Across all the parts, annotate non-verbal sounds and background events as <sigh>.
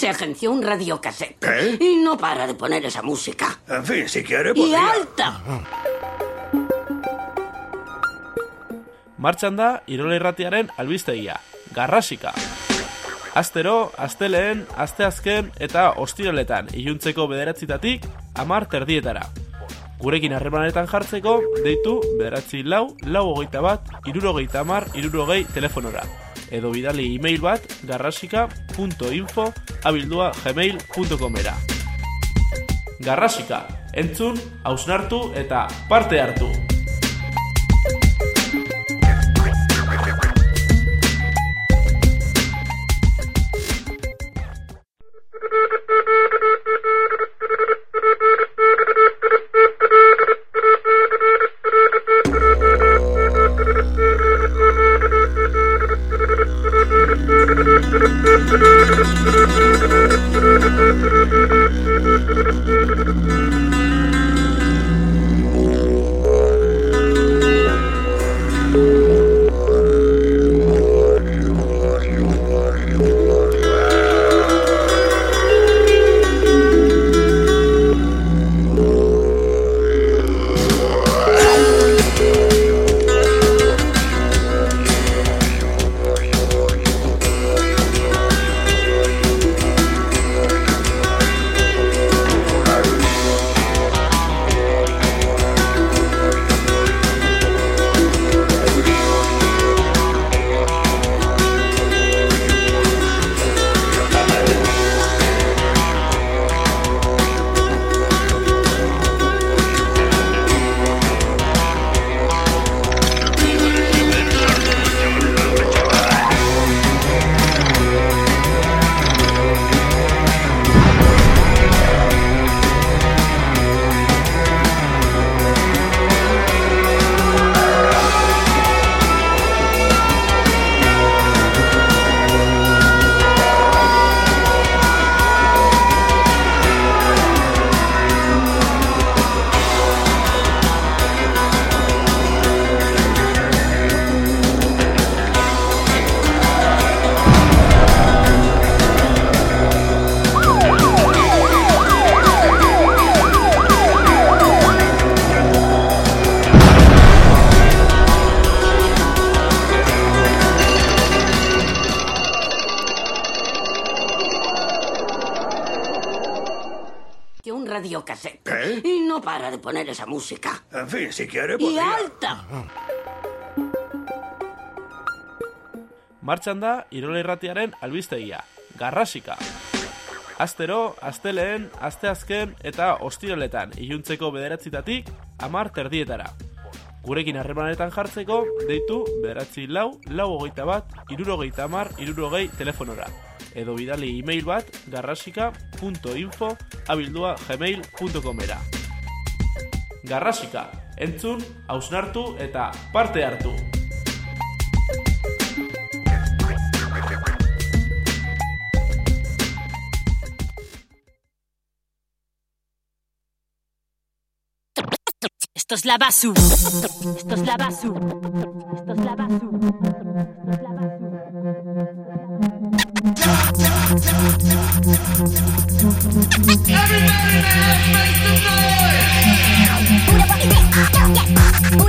Se agenció un radiocassette. ¿Qué? Y no para de poner esa música. En fin, si quiere, ¡Y podría... alta! Martxan da Irola Irratiaren albistegia, Garrasika. Astero, asteleen, asteazken eta ostiraletan iluntzeko bederatzitatik amar terdietara. Gurekin harremanetan jartzeko, deitu bederatzi lau, lau hogeita bat, irurogeita amar, irurogei telefonora. Edo bidali e-mail bat garrasika.info abildua gmail.com era. Garrasika, entzun, hausnartu eta parte hartu! Radiocassette. ¿Qué? Y no para de poner esa música. En fin, si quiere, ¡Y podría... alta! Martxan da Irola Irratiaren albistegia, Garrasika. Astero, asteleen, asteazken eta ostiraletan iluntzeko bederatzitatik amar terdietara. Gurekin harremanetan jartzeko, deitu bederatzi lau, lau hogeita bat, irurogeita amar, irurogei telefonora. Edo bidali e-mail bat garrasika.info abildua gmail.com era. Garrasika, entzun, hausnartu eta parte hartu! Esto es la basu. Esto es la basu. Esto es la basu. Esto es la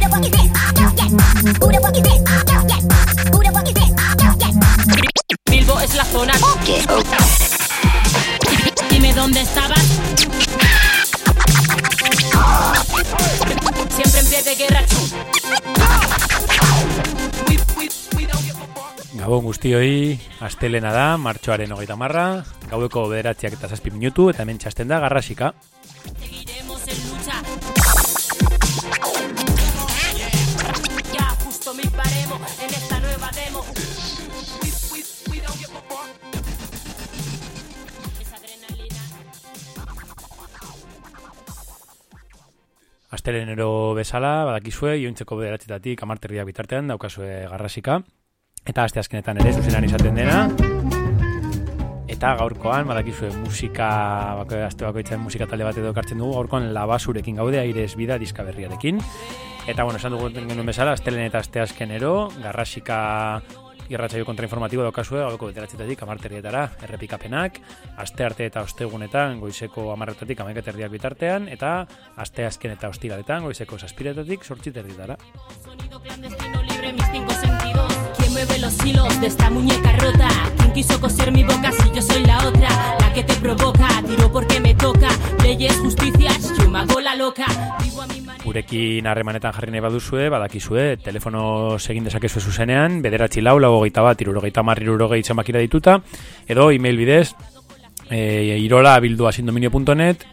basu. Bilbo es la zona. Dime dónde estabas. Gabon guztioi, astelena da, martxoaren hogeita marra, gaueko bederatziak eta zazpi minutu, eta hemen txasten da garrasika. Astelenero bezala, badakizue, jointzeko bederatzetatik amarterria bitartean, daukazue garrasika. Eta aste azkenetan ere zuzenan izaten dena. Eta gaurkoan, badakizue musika, bako, aste bakoitzaren musika talde bat edo ekartzen dugu, gaurkoan labasurekin gaude, aires bida diska berriarekin. Eta, bueno, esan dugu genuen bezala, astelen eta aste azkenero, garrasika irratsaio kontrainformatibo daukazue, gauko bederatzetatik amarterrietara, errepikapenak, aste arte eta ostegunetan, goizeko amarretatik amaiketerriak bitartean, eta aste azken eta ostiraletan, goizeko saspiretatik, sortziterrietara. Sonido clandestino libre mis cinco sentidos. ¿Quién mueve los hilos de esta muñeca rota? ¿Quién quiso coser mi boca si yo soy la otra? La que te provoca, tiro porque me toca. Leyes, justicias, yo me hago la loca. Gurekin harremanetan jarri nahi baduzue, badakizue, telefono egin dezakezue zuzenean, bederatzi lau, lau hogeita bat, irurogeita marri irurogei zenbakira dituta, edo email bidez, e, irola abildua sindominio.net,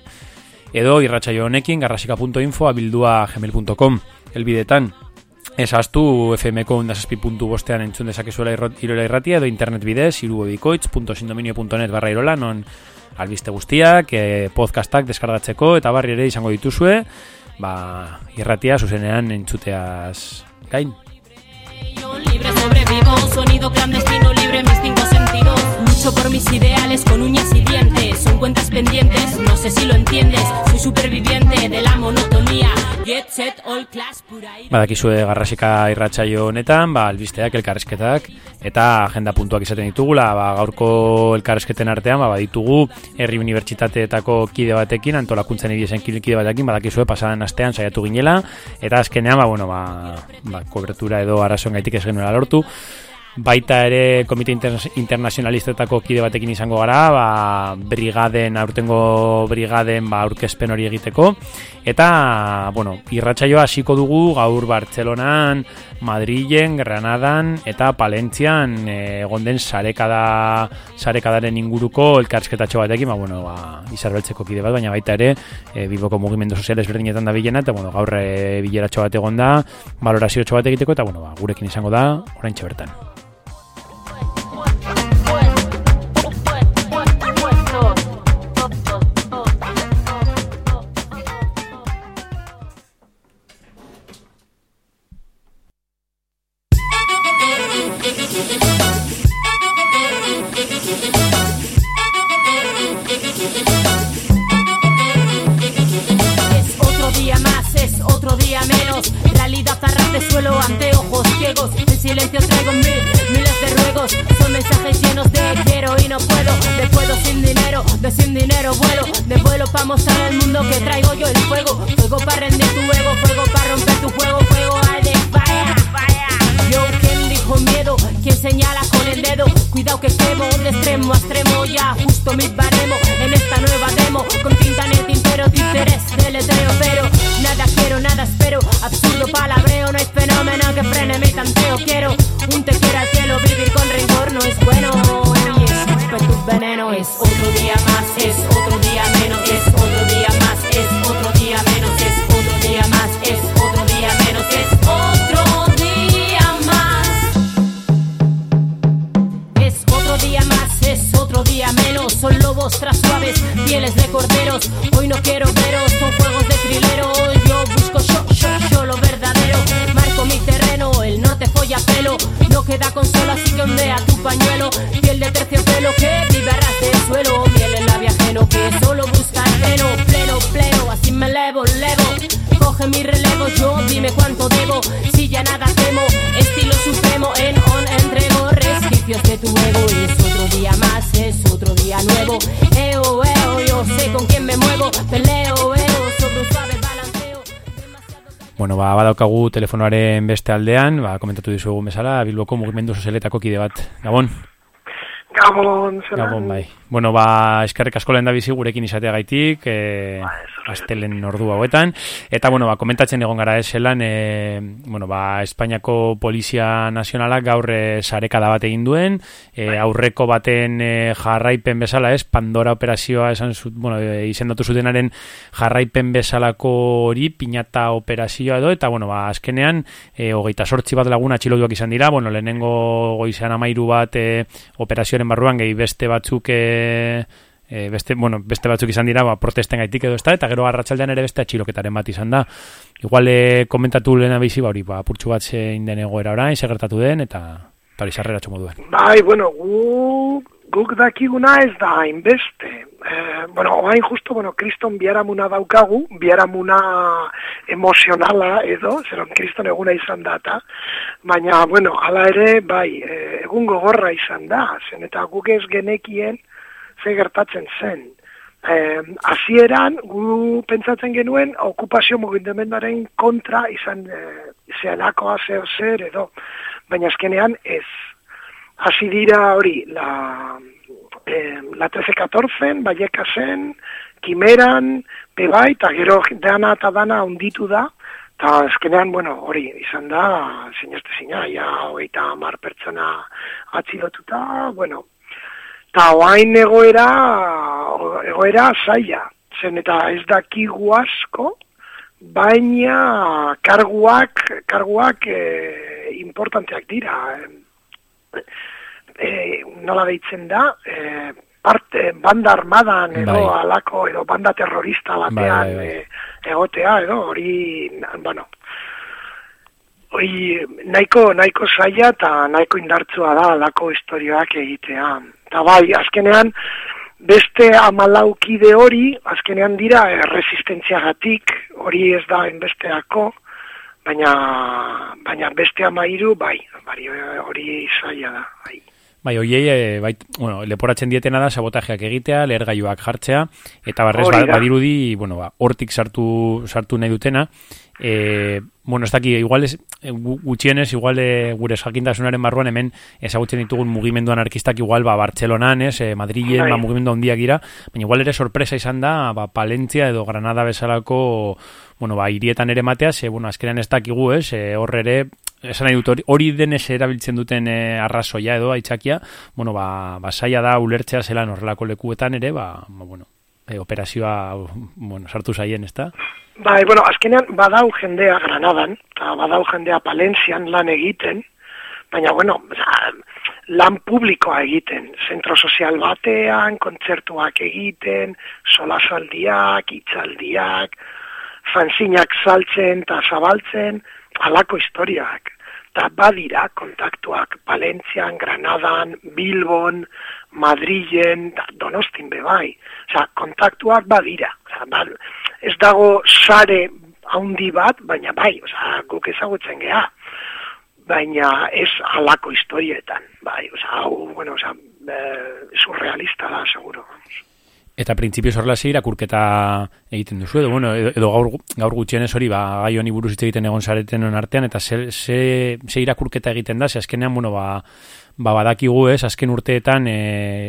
edo irratsaio honekin garrasika.info abildua gmail.com elbidetan. Ez astu FMko undazazpi puntu bostean entzun dezakezuela irola irratia edo internet bidez irubebikoitz.sindominio.net barra irola non albiste guztiak, e, podcastak deskargatzeko eta barri ere izango dituzue ba, irratia zuzenean entzuteaz gain. Libre sobrevivo, sonido clandestino libre mis cinco sentidos. Lucho por mis ideales con uñas y dientes. Son cuentas pendientes, no sé si lo entiendes. Soy superviviente de la monotonía. Get set, all class, pura ira. Badakizue garrasika irratsaio honetan, ba, albisteak, elkarrezketak eta agenda puntuak izaten ditugula, ba, gaurko elkarrezketen artean, ba, baditugu herri unibertsitateetako kide batekin, antolakuntzen egiesen kide batekin, badakizue pasadan astean saiatu ginela, eta azkenean, ba, bueno, ba, ba, kobertura edo arazoen gaitik ez genuela lortu, Baita ere komite inter internazionalistetako kide batekin izango gara, ba, brigaden, aurtengo brigaden ba, aurkezpen hori egiteko. Eta, bueno, irratsaioa hasiko dugu gaur Bartzelonan, Madrilen, Granadan eta Palentzian eh, egon den sarekada, sarekadaren inguruko elkarsketatxo batekin, ba, bueno, ba, izarbeltzeko kide bat, baina baita ere e, Bilboko mugimendu sozial ezberdinetan da bilena, eta bueno, gaur e, bileratxo bat egon da, valorazio bat egiteko, eta bueno, ba, gurekin izango da, orain bertan. Vuelo para mostrar al mundo que traigo yo el fuego. Fuego para rendir tu ego, fuego para romper tu juego, fuego al de fire, fire. Yo, ¿quién dijo miedo? ¿Quién señala con el dedo? Cuidado que quemo de extremo a extremo, ya justo mi baremo en esta nueva demo. Con tinta en el tintero, títeres de letreo, pero nada quiero, nada espero. Absurdo palabreo, no hay fenómeno que frene mi tanteo. Quiero un te quiera al cielo, vivir con rencor no es bueno. Y escupe tu veneno, es otro día más, es ba, badaukagu telefonoaren beste aldean, ba, komentatu dizugu bezala, Bilboko mugimendu sozialetako kide bat. Gabon? Gabon, zela. Gabon, bai. Bueno, ba, eskerrik asko lehen da bizi gurekin izateagaitik, e, Ba, astelen ordu hauetan. Eta, bueno, ba, komentatzen egon gara eselan, e, bueno, ba, Espainiako Polizia Nazionalak gaur e, sarekada bat egin duen, e, aurreko baten e, jarraipen bezala, ez, Pandora operazioa esan zut, bueno, e, izendatu zutenaren jarraipen bezalako hori, pinata operazioa edo, eta, bueno, ba, azkenean, e, hogeita sortzi bat laguna atxilotuak izan dira, bueno, lehenengo goizean amairu bat e, operazioaren barruan, gehi beste batzuk e, beste, bueno, beste batzuk izan dira ba, protesten gaitik edo ez da, eta gero arratsaldean ere beste atxiloketaren bat izan da. Igual e, komentatu lehena bizi, ba, hori, ba, purtsu bat zein den egoera orain, segertatu den, eta hori sarrera txomo duen. Bai, bueno, gu guk dakiguna ez da hainbeste. Eh, bueno, oain justo, bueno, kriston biaramuna daukagu, biaramuna emozionala edo, zeron kriston eguna izan da, eta, baina, bueno, hala ere, bai, eh, egun gogorra izan da, zen eta guk ez genekien ze gertatzen zen. Eh, hasieran gu pentsatzen genuen okupazio mugimendaren kontra izan eh, zealakoa zeo zer edo, baina azkenean ez. Hasi dira hori, la, eh, la 13-14, baieka zen, kimeran, bebai, eta gero dana eta dana onditu da, eta azkenean, bueno, hori, izan da, zinezte zina, ja, hogeita mar pertsona atzilotuta, bueno, eta oain egoera, egoera zaila, zen eta ez dakigu asko, baina karguak, karguak e, importanteak dira, e, nola deitzen da, e, parte, banda armadan edo Bai. alako, edo banda terrorista batean Bai, bai, e, egotea, edo hori, bueno, hori nahiko, nahiko zaila eta nahiko indartzua da alako historioak egitea. Eta bai, azkenean, beste amalaukide hori, azkenean dira eh, resistentziagatik, hori ez da enbesteako, baina, baina beste amairu, bai, bai, hori zaila da, bai. Bai, oiei, e, bai, bueno, leporatzen dietena da sabotajeak egitea, lehergailuak jartzea, eta barrez ba, badirudi, bueno, ba, hortik sartu, sartu nahi dutena. E, bueno, ez daki, igual ez, gu- gutxienez, igual e, gure jakintasunaren barruan hemen ezagutzen ditugun mugimendu anarkistak igual, ba, Bartzelonan, ez, e, Madrilen, Bai. ba, mugimendu handiak gira, baina igual ere sorpresa izan da, ba, Palentzia edo Granada bezalako, bueno, ba, hirietan ere matea, ze, bueno, azkenean ez dakigu, ez, e, hor ere, esan nahi dut, hori, hori denez erabiltzen duten e, arrazoia edo aitzakia, bueno, ba, ba saia da ulertzea zelan horrelako lekuetan ere, ba, ba bueno, e, operazioa, bueno, sartu zaien, ezta? Bai, bueno, azkenean badau jendea Granadan, eta badau jendea Palentzian lan egiten, baina, bueno, oza, lan publikoa egiten, zentro sozial batean, kontzertuak egiten, solasaldiak, hitzaldiak, fanzinak saltzen eta zabaltzen, alako historiak. Eta badira kontaktuak Palentzian, Granadan, Bilbon, Madrilen, Donostin bebai. Osa, kontaktuak badira. Osa, ba, ez dago sare haundi bat, baina bai, osa, guk ezagutzen geha. Baina ez halako historietan, bai, osa, hau, bueno, osa, eh, surrealista da, seguro. Eta printzipioz horrela ze irakurketa egiten duzu, edo, bueno, edo, edo gaur, gaur gutxienez hori, ba, gai honi buruz hitz egiten egon zareten hon artean, eta ze, ze, ze irakurketa egiten da, ze azkenean, bueno, ba, ba badakigu ez, azken urteetan e,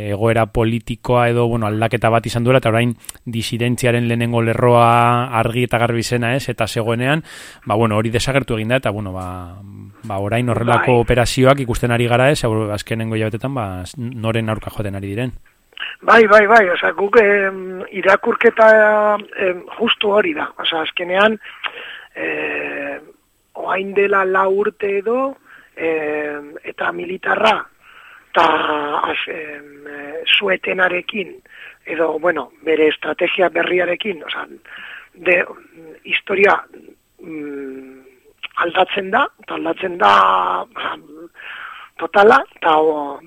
egoera politikoa edo, bueno, aldaketa bat izan duela, eta orain disidentziaren lehenengo lerroa argi eta garbi zena ez, eta zegoenean, ba, bueno, hori desagertu egin da, eta, bueno, ba, ba orain horrelako Bai. operazioak ikusten ari gara ez, azkenengo jabetetan, ba, noren aurka joaten ari diren. Bai, bai, bai, oza, guk em, irakurketa em, justu hori da. Oza, azkenean, eh, oain dela la urte edo, em, eta militarra, eta suetenarekin, edo, bueno, bere estrategia berriarekin, oza, de, historia mm, aldatzen da, eta aldatzen da totala, eta o-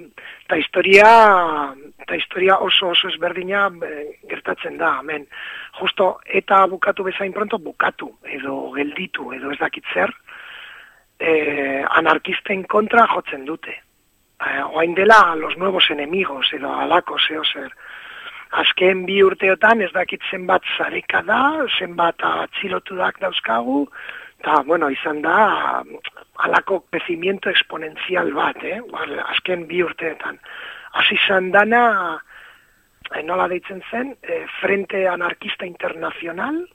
eta historia eta historia oso oso ezberdina eh, gertatzen da, hemen. Justo eta bukatu bezain pronto bukatu edo gelditu edo ez dakit zer eh, anarkisten kontra jotzen dute. Eh, oain dela los nuevos enemigos edo alako zeo zer. Azken bi urteotan ez dakit zenbat zareka da, zenbat atxilotudak dauzkagu, eta, bueno, izan da alako crecimiento exponencial bat, eh? Bal, azken bi urteetan. Hasi izan dana, eh, nola deitzen zen, eh, Frente Anarquista Internacional,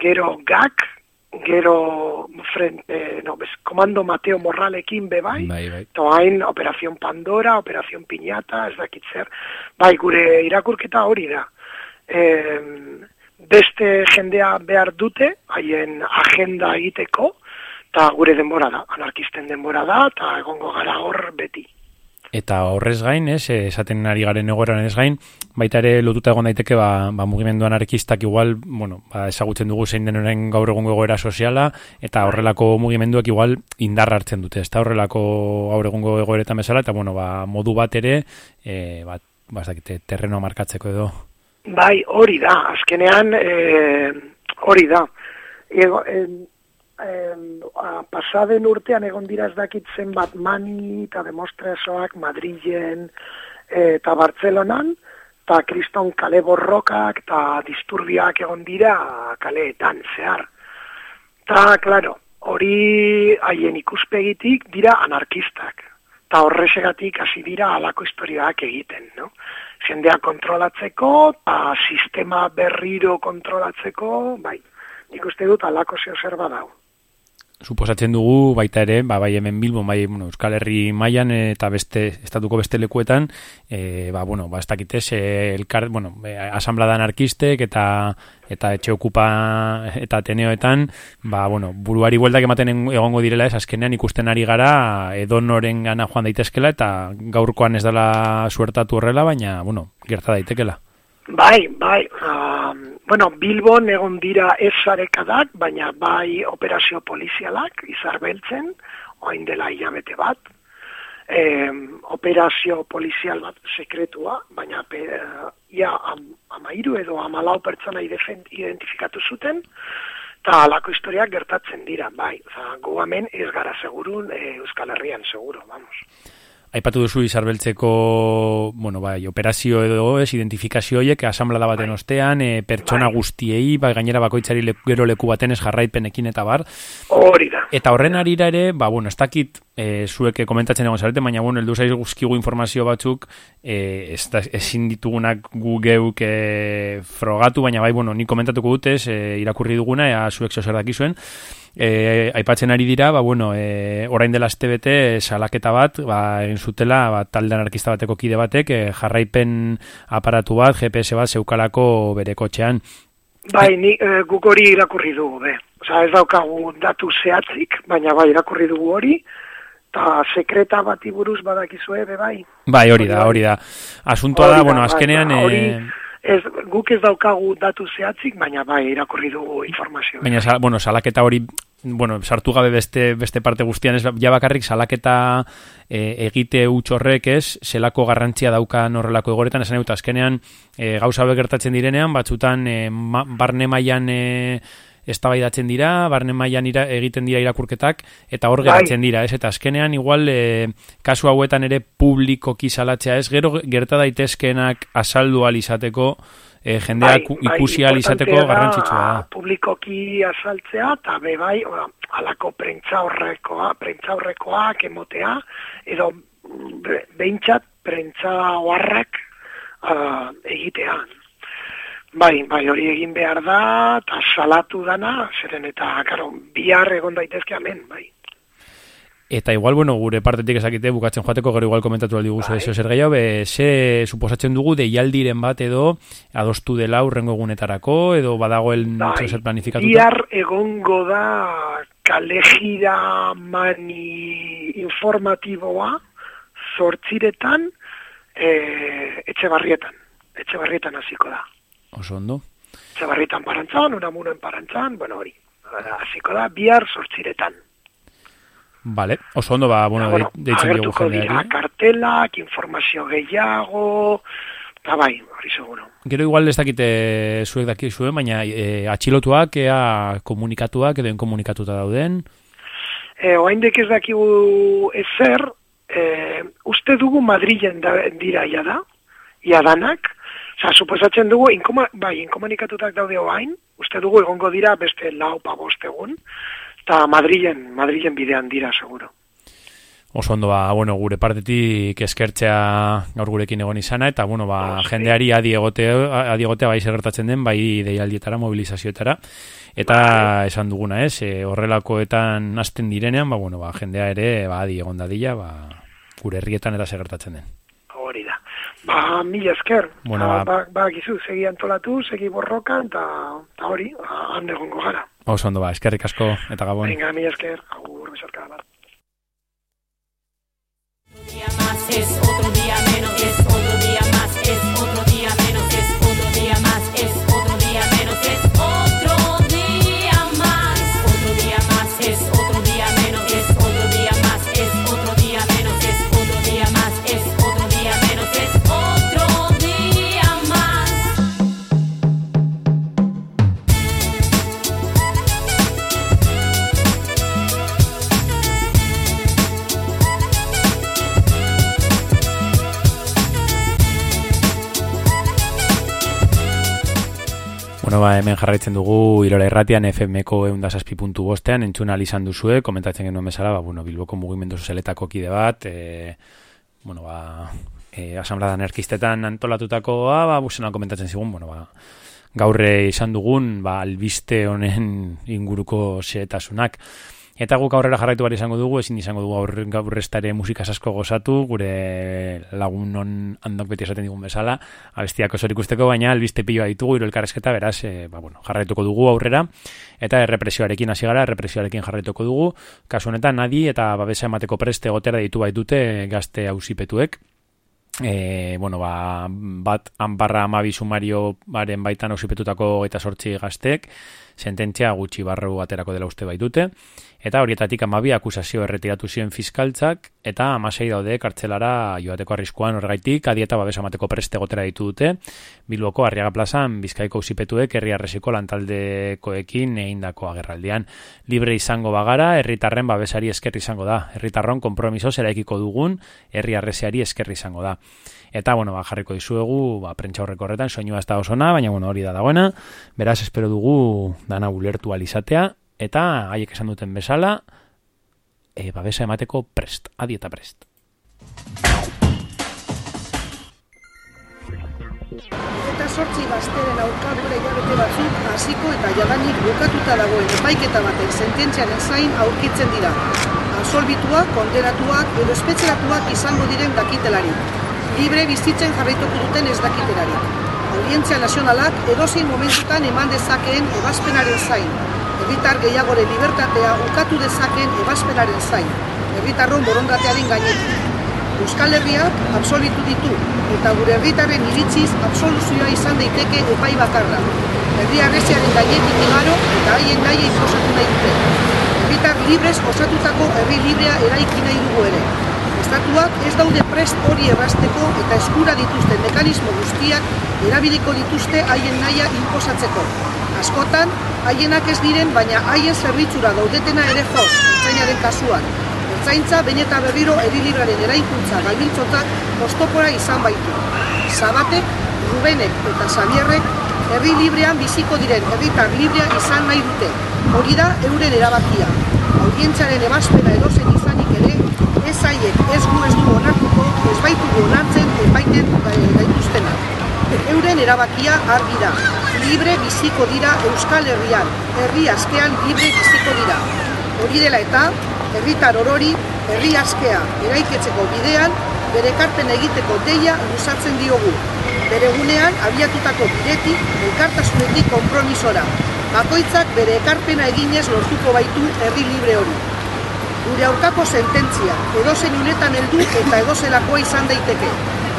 gero GAC, gero frente, no, bez, Komando Mateo Morralekin bebai, Bai, bai. eta hain Operación Pandora, Operación Piñata, ez dakit zer. Bai, gure irakurketa hori da. E, beste jendea behar dute, haien agenda egiteko, eta gure denbora da, anarkisten denbora da, eta egongo gara hor beti. Eta horrez gain, ez, eh, esaten ari garen egoeran ez gain, baita ere lotuta egon daiteke ba, ba mugimendu anarkistak igual, bueno, ba, ezagutzen dugu zein den orain gaur egungo egoera soziala, eta horrelako mugimenduak igual indarra hartzen dute, ez da horrelako gaur egungo egoeretan bezala, eta bueno, ba, modu bat ere, e, ba, ba, ez dakite, terreno markatzeko edo. Bai, hori da, azkenean e, hori da. Ego, en, en, a, pasaden urtean egon dira ez dakit zenbat mani eta demostrazioak Madrilen e, eta Bartzelonan, eta kriston kale borrokak eta disturbiak egon dira kaleetan zehar. Ta, claro, hori haien ikuspegitik dira anarkistak. Ta horresegatik hasi dira alako historiak egiten, no? Jendea kontrolatzeko, ta sistema berriro kontrolatzeko, bai, nik uste dut alako zeo zer badau suposatzen dugu baita ere, ba, bai hemen Bilbon, bai bueno, Euskal Herri mailan eta beste estatuko beste lekuetan, e, ba, bueno, ba, ez dakitez, e, elkar, bueno, e, asamblada anarkistek eta eta etxe okupa eta teneoetan, ba, bueno, buruari bueltak ematen egongo direla ez, azkenean ikusten ari gara edonoren gana joan daitezkela eta gaurkoan ez dela suertatu horrela, baina, bueno, gerta daitekela. Bai, bai, um, bueno, Bilbon egon dira ez zarekadak, baina bai operazio polizialak izarbeltzen, oain dela hilabete bat, e, operazio polizial bat sekretua, baina pe, ia am, amairu edo amalau pertsona identifikatu zuten, eta alako historiak gertatzen dira, bai, gu hemen ez gara segurun, e, Euskal Herrian seguro, vamos. Aipatu duzu izarbeltzeko, bueno, bai, operazio edo ez, identifikazio horiek, asamblada baten bai. ostean, e, pertsona bai. guztiei, bai, gainera bakoitzari leku, gero leku baten ez jarraipenekin eta bar. Hori da. Eta horren arira ere, ba, bueno, ez dakit, e, zuek komentatzen egon zarete, baina, bueno, eldu zaiz guzkigu informazio batzuk, e, ez, da, ezin ditugunak gu geuk e, frogatu, baina, bai, bueno, ni komentatuko dutez, e, irakurri duguna, ea zuek zozer dakizuen, e, aipatzen ari dira, ba, bueno, e, orain dela este salaketa bat, ba, egin zutela, ba, talde anarkista bateko kide batek, e, jarraipen aparatu bat, GPS bat, zeukalako bere kotxean. Bai, ni e, guk hori irakurri dugu, be. Osa, ez daukagu datu zehatzik, baina bai, irakurri dugu hori, eta sekreta bati buruz badakizue, be, bai. Bai, hori da, hori da. Asuntoa da, bueno, bai, azkenean... Bai, hori, ez, guk ez daukagu datu zehatzik, baina bai, irakurri dugu informazio. Baina, bueno, salaketa hori, bueno, sartu gabe beste, beste parte guztian, ez ja bakarrik salaketa e, egite utxorrek ez, zelako garrantzia dauka horrelako egoretan, esan eta azkenean e, gauza gertatzen direnean, batzutan e, barne mailan e, eztabaidatzen dira, barne mailan ira, egiten dira irakurketak eta hor bai. geratzen dira, ez? Eta azkenean igual e, kasu hauetan ere publikoki salatzea, ez? Gero gerta daitezkenak azaldu alizateko e, jendeak bai, bai ikusi alizateko garrantzitsua da. Publikoki azaltzea eta be bai, oda, alako prentza horrekoa, prentza horrekoa kemotea edo behintzat prentza hoarrak uh, egitean. Bai, bai, hori egin behar da, eta salatu dana, zeren eta, karo, bihar egon daitezke amen, bai. Eta igual, bueno, gure partetik ezakite bukatzen joateko, gero igual komentatu aldi guzu bai. zer gehiago, be, ze suposatzen dugu deialdiren bat edo adostu dela urrengo egunetarako, edo badagoen bai. zer planifikatuta? Bihar egongo da kalejira mani informatiboa sortziretan e, etxe barrietan. Etxe barrietan hasiko da. Oso ondo. Zabarritan parantzan, unamunoen parantzan, bueno, hori. Hasiko da, bihar sortziretan. Vale, oso ondo, ba, bueno, bueno deitzen dugu jendeari. Kartelak, informazio gehiago, eta bai, hori seguro. Gero igual ez dakite zuek daki zuen, baina e, atxilotuak, ea komunikatuak, edo komunikatuta dauden? E, Oaindek ez dakigu ezer, e, uste dugu Madrilen da, dira ia da, ia danak, Osa, suposatzen dugu, inkoma, bai, inkomunikatutak daude oain, uste dugu egongo dira beste lau pa egun, eta Madrilen, Madrilen bidean dira, seguro. Oso ondo, ba, bueno, gure partetik eskertzea gaur gurekin egon izana, eta, bueno, ba, jendeari adiegotea, adiegotea bai gertatzen den, bai deialdietara, mobilizazioetara, eta bai. esan duguna, ez, e, horrelakoetan hasten direnean, ba, bueno, ba, jendea ere, ba, adiegon dadila, ba, gure herrietan eta segertatzen den. Ba, mila esker. Bueno, ba, ba, ba, gizu, segi antolatu, segi borrokan, eta ta hori, hande gongo gara. Oso ondo ba, eskerrik asko, eta gabon. Venga, mila esker, agur, besarka, bat. Bueno, ba, hemen jarraitzen dugu Irola Irratian FM-ko eundazazpi puntu bostean, entzuna izan duzue, komentatzen genuen bezala, ba, bueno, Bilboko mugimendu sozialetako kide bat, e, bueno, ba, e, asamblada anarkistetan antolatutakoa, ba, busena komentatzen zigun, bueno, ba, gaurre izan dugun, ba, albiste honen inguruko xeetasunak. Eta guk aurrera jarraitu behar izango dugu, ezin izango dugu aurre, gaur estare musika asko gozatu, gure lagun non handok beti esaten digun bezala, abestiak osor ikusteko, baina albiste piloa ditugu, iro elkarrezketa, beraz, e, ba, bueno, jarraituko dugu aurrera, eta errepresioarekin hasi gara, errepresioarekin jarraituko dugu, kasu honetan, nadi eta babesa emateko preste gotera ditu baitute gazte hausipetuek, e, bueno, ba, bat anbarra amabi sumario baren baitan ausipetutako eta sortzi gaztek, sententzia gutxi barru aterako dela uste baitute, eta horietatik amabi akusazio erretiratu ziren fiskaltzak, eta amasei daude kartzelara joateko arriskuan horregaitik, adieta babes amateko preste gotera ditu dute, Bilboko Arriaga Plazan Bizkaiko usipetuek herri arresiko lantaldekoekin egindako agerraldian. Libre izango bagara, herritarren babesari eskerri izango da. Herritarron kompromiso zeraikiko dugun, herri arresiari eskerri izango da. Eta, bueno, ba, jarriko dizuegu, ba, prentsa horreko horretan, soinua ez da osona, baina, bueno, hori da dagoena. Beraz, espero dugu dana ulertu alizatea, eta haiek esan duten bezala, e, babesa emateko prest, adi eta prest. Eta sortzi gazteren aurka gure hilabete batzuk hasiko eta jadanik bukatuta dagoen epaiketa batek sententziaren zain aurkitzen dira. Absolbituak, kondenatuak edo espetxeratuak izango diren dakitelari. Libre bizitzen jarraituko duten ez dakitelari. Audientzia nazionalak edozein momentutan eman dezakeen ebazpenaren zain. Herritar gehiagore libertatea ukatu dezaken ebazpenaren zain. Herritarron borondatearen gainetik. Euskal Herriak absolbitu ditu eta gure herritarren iritziz absoluzioa izan daiteke epai bakarra. Herri arreziaren gainetik igaro eta haien gaia inposatu nahi dute. Herritar librez osatutako herri librea eraiki nahi dugu ere. Estatuak ez daude prest hori errasteko eta eskura dituzten mekanismo guztiak erabiliko dituzte haien naia inposatzeko. Askotan, haienak ez diren, baina haien zerbitzura daudetena ere jos, ertzainaren kasuan. Ertzaintza behin eta berriro erilibraren eraikuntza gabiltzotak ostopora izan baitu. Zabatek, Rubenek eta Xabierrek herri librean biziko diren herritar librea izan nahi dute. Hori da euren erabakia. Audientzaren ebazpena edozen izanik ere, ez haiek ez gu ez du onartuko, ez baitugu onartzen epaiten gaituztena. Euren erabakia argi da. Libre biziko dira Euskal Herrian, herri askean libre biziko dira. Hori dela eta, herritar orori, herri askea eraiketzeko bidean, bere ekarpen egiteko deia luzatzen diogu. Bere gunean, abiatutako bidetik, elkartasunetik konpromisora. Bakoitzak bere ekarpena eginez lortuko baitu herri libre hori. Gure aurkako sententzia, edozen unetan heldu eta edozelakoa izan daiteke.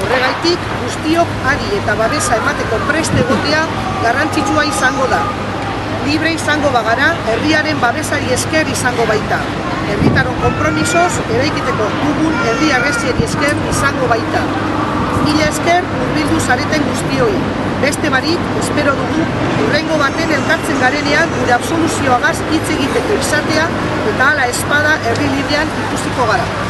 Horregaitik, guztiok adi eta babesa emateko preste egotea garrantzitsua izango da. Libre izango bagara, herriaren babesari esker izango baita. Herritaron kompromisoz, eraikiteko dugun herri arrezieri esker izango baita. Mila esker urbildu zareten guztioi. Beste barik, espero dugu, urrengo baten elkartzen garenean gure absoluzioagaz hitz egiteko izatea eta hala espada herri librean ikusiko gara.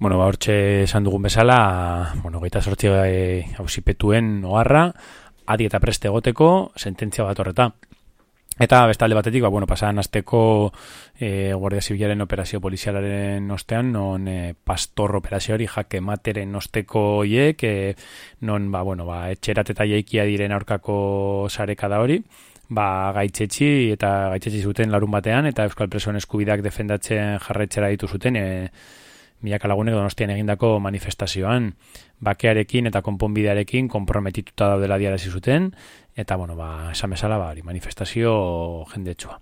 Bueno, ba, hortxe esan dugun bezala, bueno, gaita sortzi e, hausipetuen oharra, adi eta preste egoteko, sententzia bat horreta. Eta bestalde batetik, ba, bueno, pasadan azteko e, Guardia Zibilaren operazio polizialaren ostean, non e, pastor operazio hori jake materen osteko hiek, e, non, ba, bueno, ba, etxerat eta jaikia diren aurkako sareka da hori, ba, gaitzetxi eta gaitzetxi zuten larun batean, eta Euskal Presoen eskubidak defendatzen jarretxera ditu zuten, e, milaka lagunek donostian egindako manifestazioan. Bakearekin eta konponbidearekin konprometituta daudela diarazi zuten eta bueno, ba, esan bezala, ba, manifestazio jendetsua.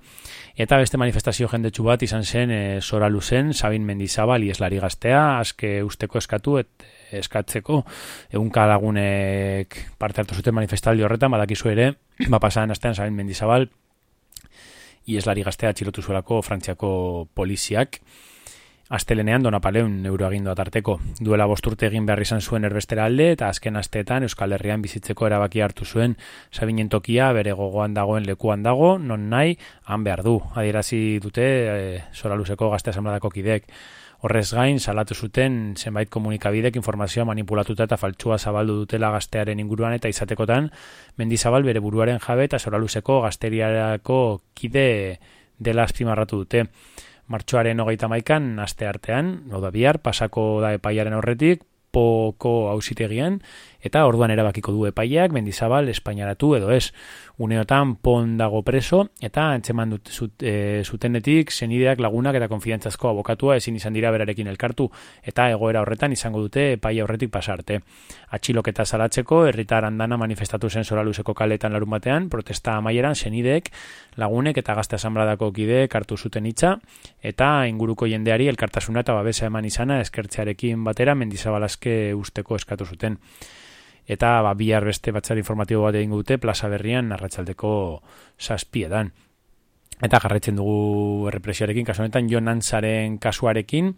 Eta beste manifestazio jendetsu bat izan zen e, Sora Luzen, Sabin Mendizabal ieslari gaztea, azke usteko eskatu et eskatzeko. Egunka lagunek parte hartu zuten manifestaldi horretan, badakizu ere, <clears throat> ba pasadan astean Sabin Mendizabal ieslari gaztea txilotu zuelako Frantziako poliziak, Astelenean Donapaleun euroagindu atarteko. Duela bosturte egin behar izan zuen erbestera alde eta azken asteetan Euskal Herrian bizitzeko erabaki hartu zuen sabinen tokia bere gogoan dagoen lekuan dago, non nahi, han behar du. Adierazi dute e, Sora Luzeko gazte asambladako kidek. Horrez gain, salatu zuten zenbait komunikabidek informazioa manipulatuta eta faltsua zabaldu dutela gaztearen inguruan eta izatekotan, mendizabal bere buruaren jabe eta soraluzeko gazteriarako kide dela azpimarratu dute. Martxoaren hogeita maikan, aste artean, oda bihar, pasako da epaiaren horretik, poko hausitegian, eta orduan erabakiko du epaiak, mendizabal, espainaratu edo ez. Uneotan pon dago preso eta antzeman dut zut, e, zutenetik zenideak lagunak eta konfidantzazko abokatua ezin izan dira berarekin elkartu. Eta egoera horretan izango dute epaia horretik pasarte. Atxiloketa salatzeko herritar andana manifestatu zen luzeko kaletan larun batean, protesta amaieran zenideek lagunek eta gazte asambradako kideek hartu zuten hitza eta inguruko jendeari elkartasuna eta babesa eman izana eskertzearekin batera mendizabalazke usteko eskatu zuten eta ba, bihar beste batzar informatibo bat egin dute plaza berrian narratzaldeko saspiedan. Eta jarraitzen dugu represioarekin, kasu honetan Jo Nantzaren kasuarekin,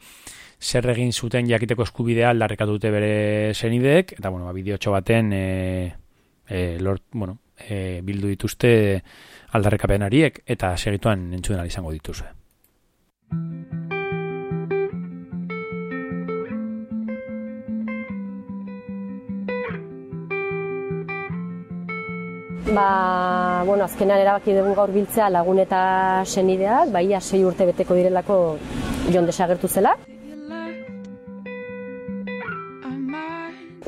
zer egin zuten jakiteko eskubidea aldarrekatu dute bere zenideek, eta bueno, ba, bideotxo baten e, e, lort, bueno, e, bildu dituzte aldarrekapenariek, eta segituan entzuden izango dituzue. Ba, bueno, azkenean erabaki dugu gaur biltzea lagun eta senideak, bai, sei urte beteko direlako jon desagertu zela.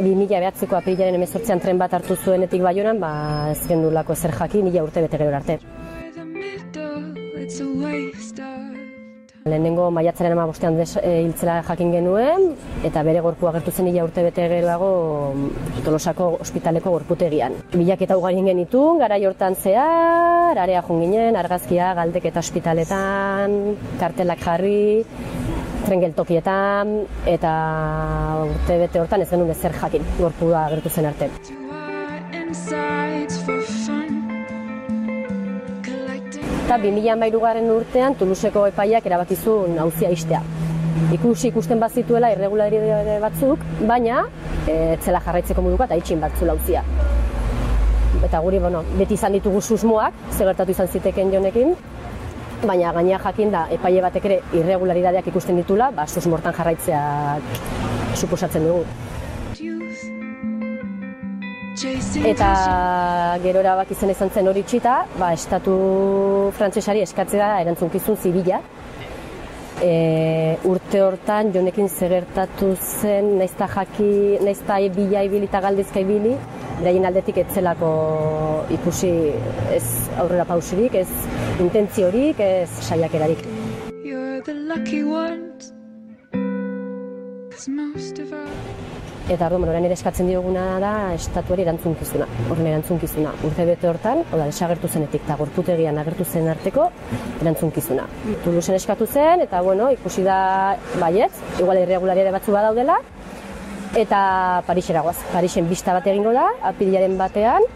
Bi mila behatzeko aprilaren emezortzean tren bat hartu zuenetik baionan, ba, ez gendulako ezer jakin, mila urte bete gero arte. Lehenengo maiatzaren ama bostean e, hiltzela jakin genuen, eta bere gorpu agertu zen ila urte bete geroago mm, Tolosako ospitaleko gorputegian. Bilak eta ugarin genitun, gara jortan zehar, area junginen, argazkia, galdek eta ospitaletan, kartelak jarri, tren geltokietan, eta urte bete hortan ez genuen ezer jakin, gorpua agertu zen arte. Eta 2000 garen urtean Tuluseko epaiak erabakizun nauzia istea. Ikusi ikusten bazituela irregularidade batzuk, baina e, etzela jarraitzeko moduko eta itxin batzu lauzia. Eta guri, bueno, beti izan ditugu susmoak, zegertatu izan ziteken jonekin, baina gaina jakin da epaile batek ere irregularidadeak ikusten ditula, ba, susmortan jarraitzeak suposatzen dugu. Eta gero erabak izan izan zen hori txita, ba, estatu frantsesari eskatzea erantzunkizun zibila. E, urte hortan jonekin zegertatu zen, naizta jaki, naizta bila ibilita galdizka ibili, beraien aldetik etzelako ikusi ez aurrera pausirik, ez intentziorik, ez saiakerarik. Eta orduan, orain ere eskatzen dioguna da estatuari erantzunkizuna, horren erantzunkizuna. Urte bete hortan, oda, desagertu zenetik eta gorputegian agertu zen arteko erantzunkizuna. Tuluzen eskatu zen, eta bueno, ikusi da baiet, igual irregulariare batzu badaudela, eta Parisera guaz. Parisen bista bat egingo da, apilaren batean,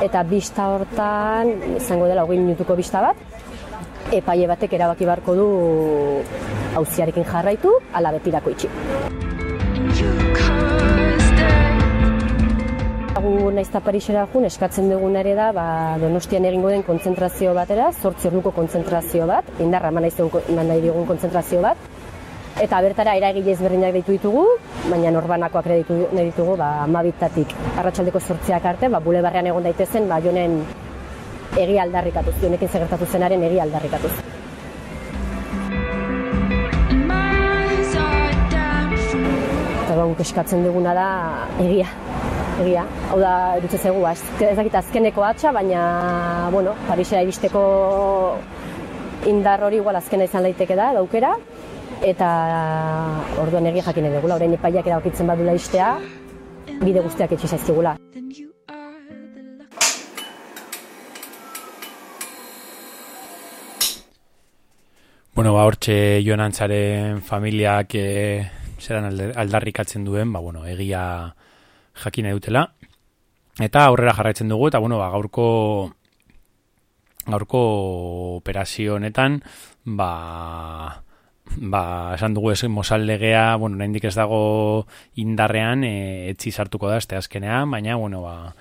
eta bista hortan, izango dela, hogei minutuko bista bat, epaile batek erabaki barko du hauziarekin jarraitu, ala betirako itxi. Gu naizta Parisera jun, eskatzen dugun ere da, ba, donostian egingo den kontzentrazio batera, zortzi orduko kontzentrazio bat, indarra eman nahi dugun kontzentrazio bat, eta bertara eragile ezberdinak deitu ditugu, baina norbanakoak ere ditu, nahi ditugu, ba, amabitatik, arratsaldeko zortziak arte, ba, bulebarrean egon daitezen, ba, jonen egi aldarrikatuz, jonekin zegertatu zenaren egi aldarrikatuz. Eta ba, eskatzen duguna da egia, egia. Hau da, dutze zegu, ba, ez dakit azkeneko atxa, baina, bueno, Parisera iristeko indar hori igual azkena izan daiteke da, daukera, eta orduan egia jakin edo gula, orain epaiak erabakitzen badula istea, bide guztiak etxe zaizkigula. Bueno, ba, hortxe Joanantzaren familiak e, zeran aldarrikatzen duen, ba, bueno, egia jakina dutela. Eta aurrera jarraitzen dugu, eta bueno, ba, gaurko gaurko operazio honetan, ba, ba, esan dugu ez mozaldegea, bueno, nahi ez dago indarrean, e, etzi sartuko da, este azkenean, baina, bueno, ba,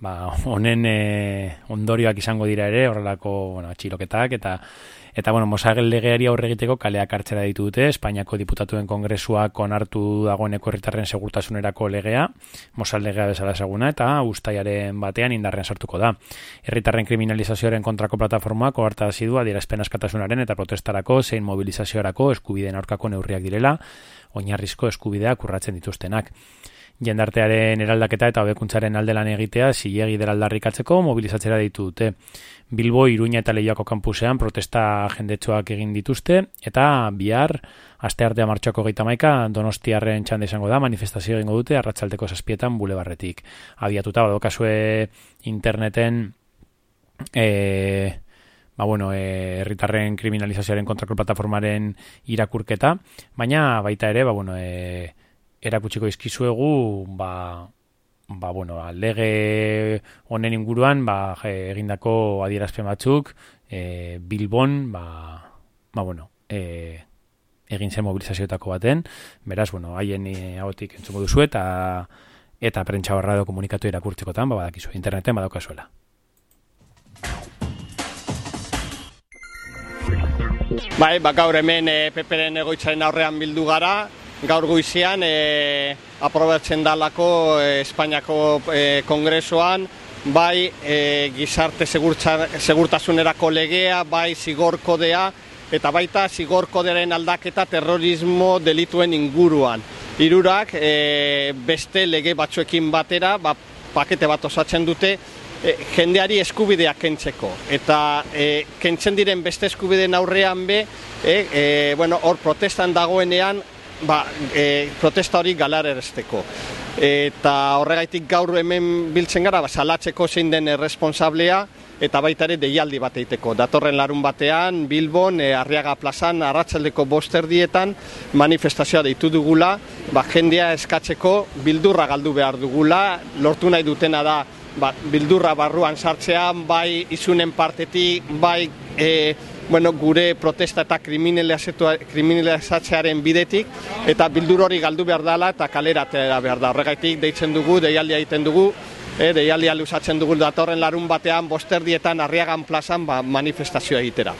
ba, honen e, ondorioak izango dira ere, horrelako bueno, txiloketak, eta eta bueno, Mosagel legeari aurre egiteko kaleak hartzera ditu dute, Espainiako diputatuen kongresuak onartu dagoeneko herritarren segurtasunerako legea, Mosal legea bezala seguna, eta ustaiaren batean indarren sartuko da. Herritarren kriminalizazioaren kontrako plataformak oharta zidu adierazpen askatasunaren eta protestarako zein mobilizazioarako eskubideen aurkako neurriak direla, oinarrizko eskubideak urratzen dituztenak jendartearen eraldaketa eta hobekuntzaren aldelan egitea zilegi dela aldarrikatzeko mobilizatzera ditu dute. Bilbo, Iruña eta Leioako kampusean protesta jendetsuak egin dituzte eta bihar, aste artea martxoko geita maika, donostiarren txande izango da, manifestazio egingo dute, arratzaldeko zazpietan bule barretik. Abiatuta, badokazue interneten e, ba bueno, e, herritarren kriminalizazioaren kontrako plataformaren irakurketa, baina baita ere, ba bueno, e, erakutsiko izkizuegu ba, ba, bueno, lege honen inguruan ba, egindako adierazpen batzuk e, Bilbon ba, ba, bueno, e, egin zen mobilizazioetako baten. Beraz, bueno, haien e, agotik entzuko duzu eta eta prentsa barrado komunikatu irakurtzekotan ba, badakizu, interneten badaukazuela. Bai, ba, gaur hemen e, peperen egoitzaren aurrean bildu gara, gaur goizean e, aprobatzen dalako e, Espainiako e, kongresoan bai e, gizarte segurtasunerako legea, bai zigorkodea eta baita zigorkodearen aldaketa terrorismo delituen inguruan. Hirurak e, beste lege batzuekin batera, ba, pakete bat osatzen dute, e, jendeari eskubideak kentzeko. Eta e, kentzen diren beste eskubideen aurrean be, e, e, bueno, hor protestan dagoenean, ba, e, protesta hori galar eresteko. Eta horregaitik gaur hemen biltzen gara, ba, salatzeko zein den erresponsablea, eta baita ere deialdi bat eiteko. Datorren larun batean, Bilbon, e, Arriaga plazan, arratsaldeko bosterdietan, manifestazioa deitu dugula, ba, jendea eskatzeko bildurra galdu behar dugula, lortu nahi dutena da, ba, bildurra barruan sartzean, bai izunen partetik, bai e, bueno, gure protesta eta kriminalizatzearen bidetik, eta bildur hori galdu behar dela eta kaleratera behar da. Horregaitik deitzen dugu, deialdia egiten dugu, e, deialdia lusatzen dugu datorren larun batean, bosterdietan, arriagan plazan, ba, manifestazioa egitera.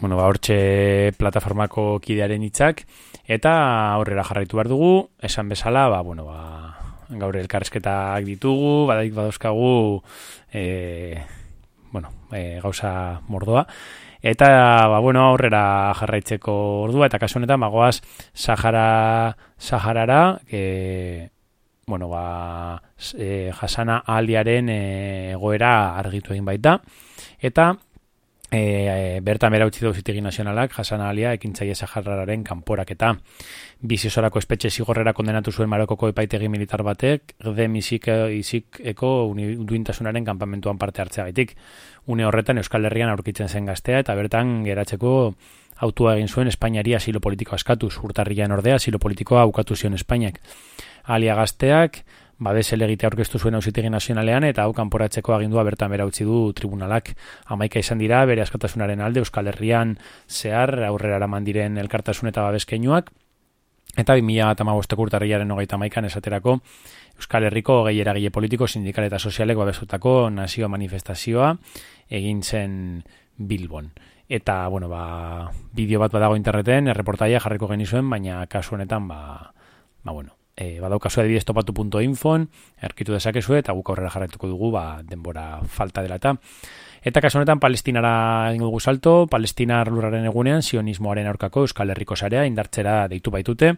Bueno, ba, hortxe plataformako kidearen hitzak eta aurrera jarraitu behar dugu, esan bezala, ba, bueno, ba, gaur elkarrezketak ditugu, badaik badozkagu, eh, bueno, e, gauza mordoa. Eta, ba, bueno, aurrera jarraitzeko ordua, eta kasu honetan, bagoaz, Sahara, Saharara, que, bueno, ba, e, jasana aliaren e, egoera argitu egin baita. Eta, e, bertan bera utzi zitegin nazionalak, jasana alia, ekintzaile Sahararen kanporak eta biziozorako espetxe zigorrera kondenatu zuen Marokoko epaitegi militar batek, gde misik izikeko duintasunaren kanpamentuan parte hartzea gaitik. Une horretan Euskal Herrian aurkitzen zen gaztea eta bertan geratzeko autua egin zuen Espainiari asilo politiko askatuz, urtarrian ordea asilo politikoa aukatu zion Espainiak. Alia gazteak, babes elegite aurkeztu zuen ausitegi nazionalean eta hau kanporatzeko agindua bertan bera utzi du tribunalak. Amaika izan dira bere askatasunaren alde Euskal Herrian zehar aurrera eraman diren elkartasun eta babeskeinuak, Eta 2008 urtarriaren hogeita maikan esaterako Euskal Herriko gehi eragile politiko, sindikal eta sozialek babesutako nazio manifestazioa egin zen Bilbon. Eta, bueno, ba, bideo bat badago interneten, erreportaia jarriko genizuen, baina kasu honetan, ba, ba bueno, e, badau kasu adibidez topatu.info, erkitu dezakezu eta guk aurrera jarretuko dugu, ba, denbora falta dela eta. Eta kasu honetan Palestinara ingo salto, Palestinar lurraren egunean sionismoaren aurkako Euskal Herriko sarea indartzera deitu baitute.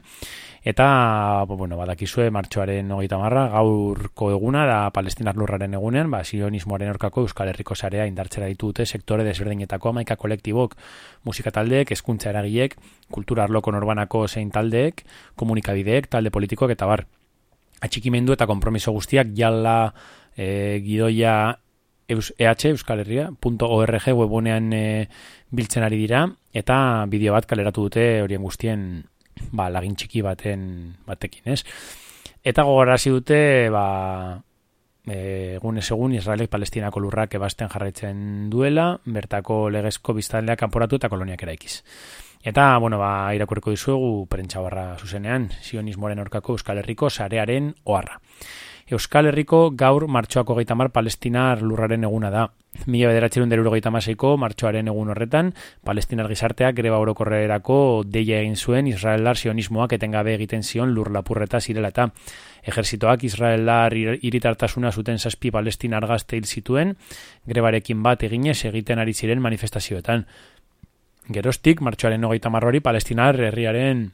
Eta, bueno, badakizue, martxoaren hogeita marra, gaurko eguna da Palestinar lurraren egunean, ba, sionismoaren aurkako Euskal Herriko sarea indartzera ditute sektore desberdinetako amaika kolektibok, musika taldeek, eskuntza eragilek, kultura arloko norbanako zein taldeek, komunikabideek, talde politikoak eta bar. Atxikimendu eta kompromiso guztiak jala e, gidoia eus, EH Euskal Herria .org webunean e, biltzen ari dira eta bideo bat kaleratu dute horien guztien ba, lagin txiki baten batekin, ez? Eta gogorarazi dute ba, egun ez egun Israelek Palestinako lurrak ebasten jarraitzen duela, bertako legezko biztanlea kanporatu eta koloniak eraikiz. Eta, bueno, ba, irakurriko dizuegu prentsa barra zuzenean, sionismoaren orkako Euskal Herriko sarearen oharra. Euskal Herriko gaur martxoako gehieta mar palestinar lurraren eguna da. Mila bederatzerun deruro maseiko martxoaren egun horretan, palestinar gizarteak greba orokorrerako deia egin zuen Israelar sionismoak etengabe egiten zion lur lapurreta zirela eta ejerzitoak Israelar iritartasuna zuten zazpi palestinar gazte hil zituen, grebarekin bat eginez egiten ari ziren manifestazioetan. Gerostik, martxoaren hogeita marrori, palestinar herriaren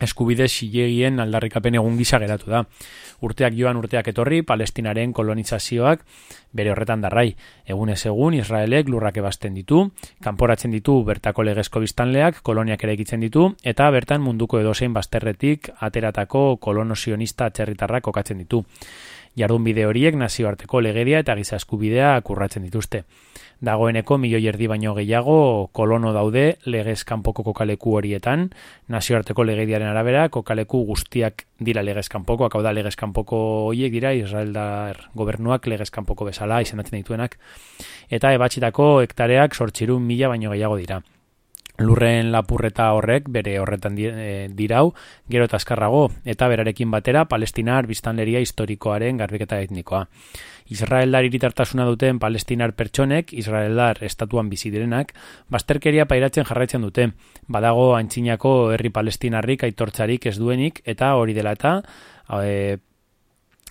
eskubide zilegien aldarrikapen egun gisa geratu da. Urteak joan urteak etorri, palestinaren kolonizazioak bere horretan darrai. Egunez egun, Israelek lurrak ebasten ditu, kanporatzen ditu bertako legezko biztanleak, koloniak ere egitzen ditu, eta bertan munduko edozein bazterretik ateratako kolonosionista txerritarrak kokatzen ditu. Jardun bide horiek nazioarteko legedia eta giza eskubidea kurratzen dituzte. Dagoeneko milioi erdi baino gehiago kolono daude legez kanpoko kokaleku horietan, nazioarteko legediaren arabera, kokaleku guztiak dira legez kanpoko, hau da legez kanpoko horiek dira, Israeldar gobernuak legez kanpoko bezala izenatzen dituenak, eta ebatxitako hektareak sortziru mila baino gehiago dira lurren lapurreta horrek bere horretan eh, dirau, gero eta azkarrago, eta berarekin batera palestinar biztanleria historikoaren garbiketa etnikoa. Israeldar iritartasuna duten palestinar pertsonek, Israeldar estatuan bizi direnak, bazterkeria pairatzen jarraitzen dute. Badago antzinako herri palestinarrik aitortzarik ez duenik, eta hori dela eta e,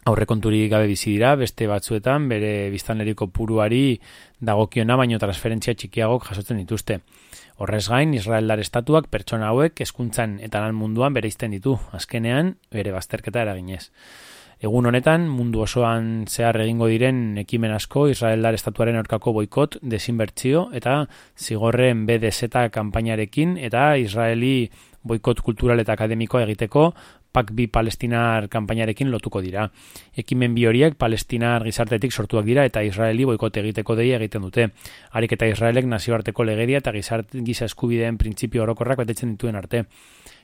aurrekonturik gabe bizi dira, beste batzuetan, bere biztanleriko puruari dagokiona baino transferentzia txikiagok jasotzen dituzte. Horrez gain, Israeldar estatuak pertsona hauek eskuntzan eta lan munduan bere izten ditu, azkenean bere bazterketa eraginez. Egun honetan, mundu osoan zehar egingo diren ekimen asko Israeldar estatuaren aurkako boikot, desinbertzio eta zigorren BDZ kanpainarekin eta Israeli boikot kultural eta akademikoa egiteko pak bi palestinar kanpainarekin lotuko dira. Ekimen bi horiek palestinar gizartetik sortuak dira eta Israeli boikot egiteko deia egiten dute. Harik eta Israelek nazioarteko legedia eta gizart, giza eskubideen printzipio orokorrak betetzen dituen arte.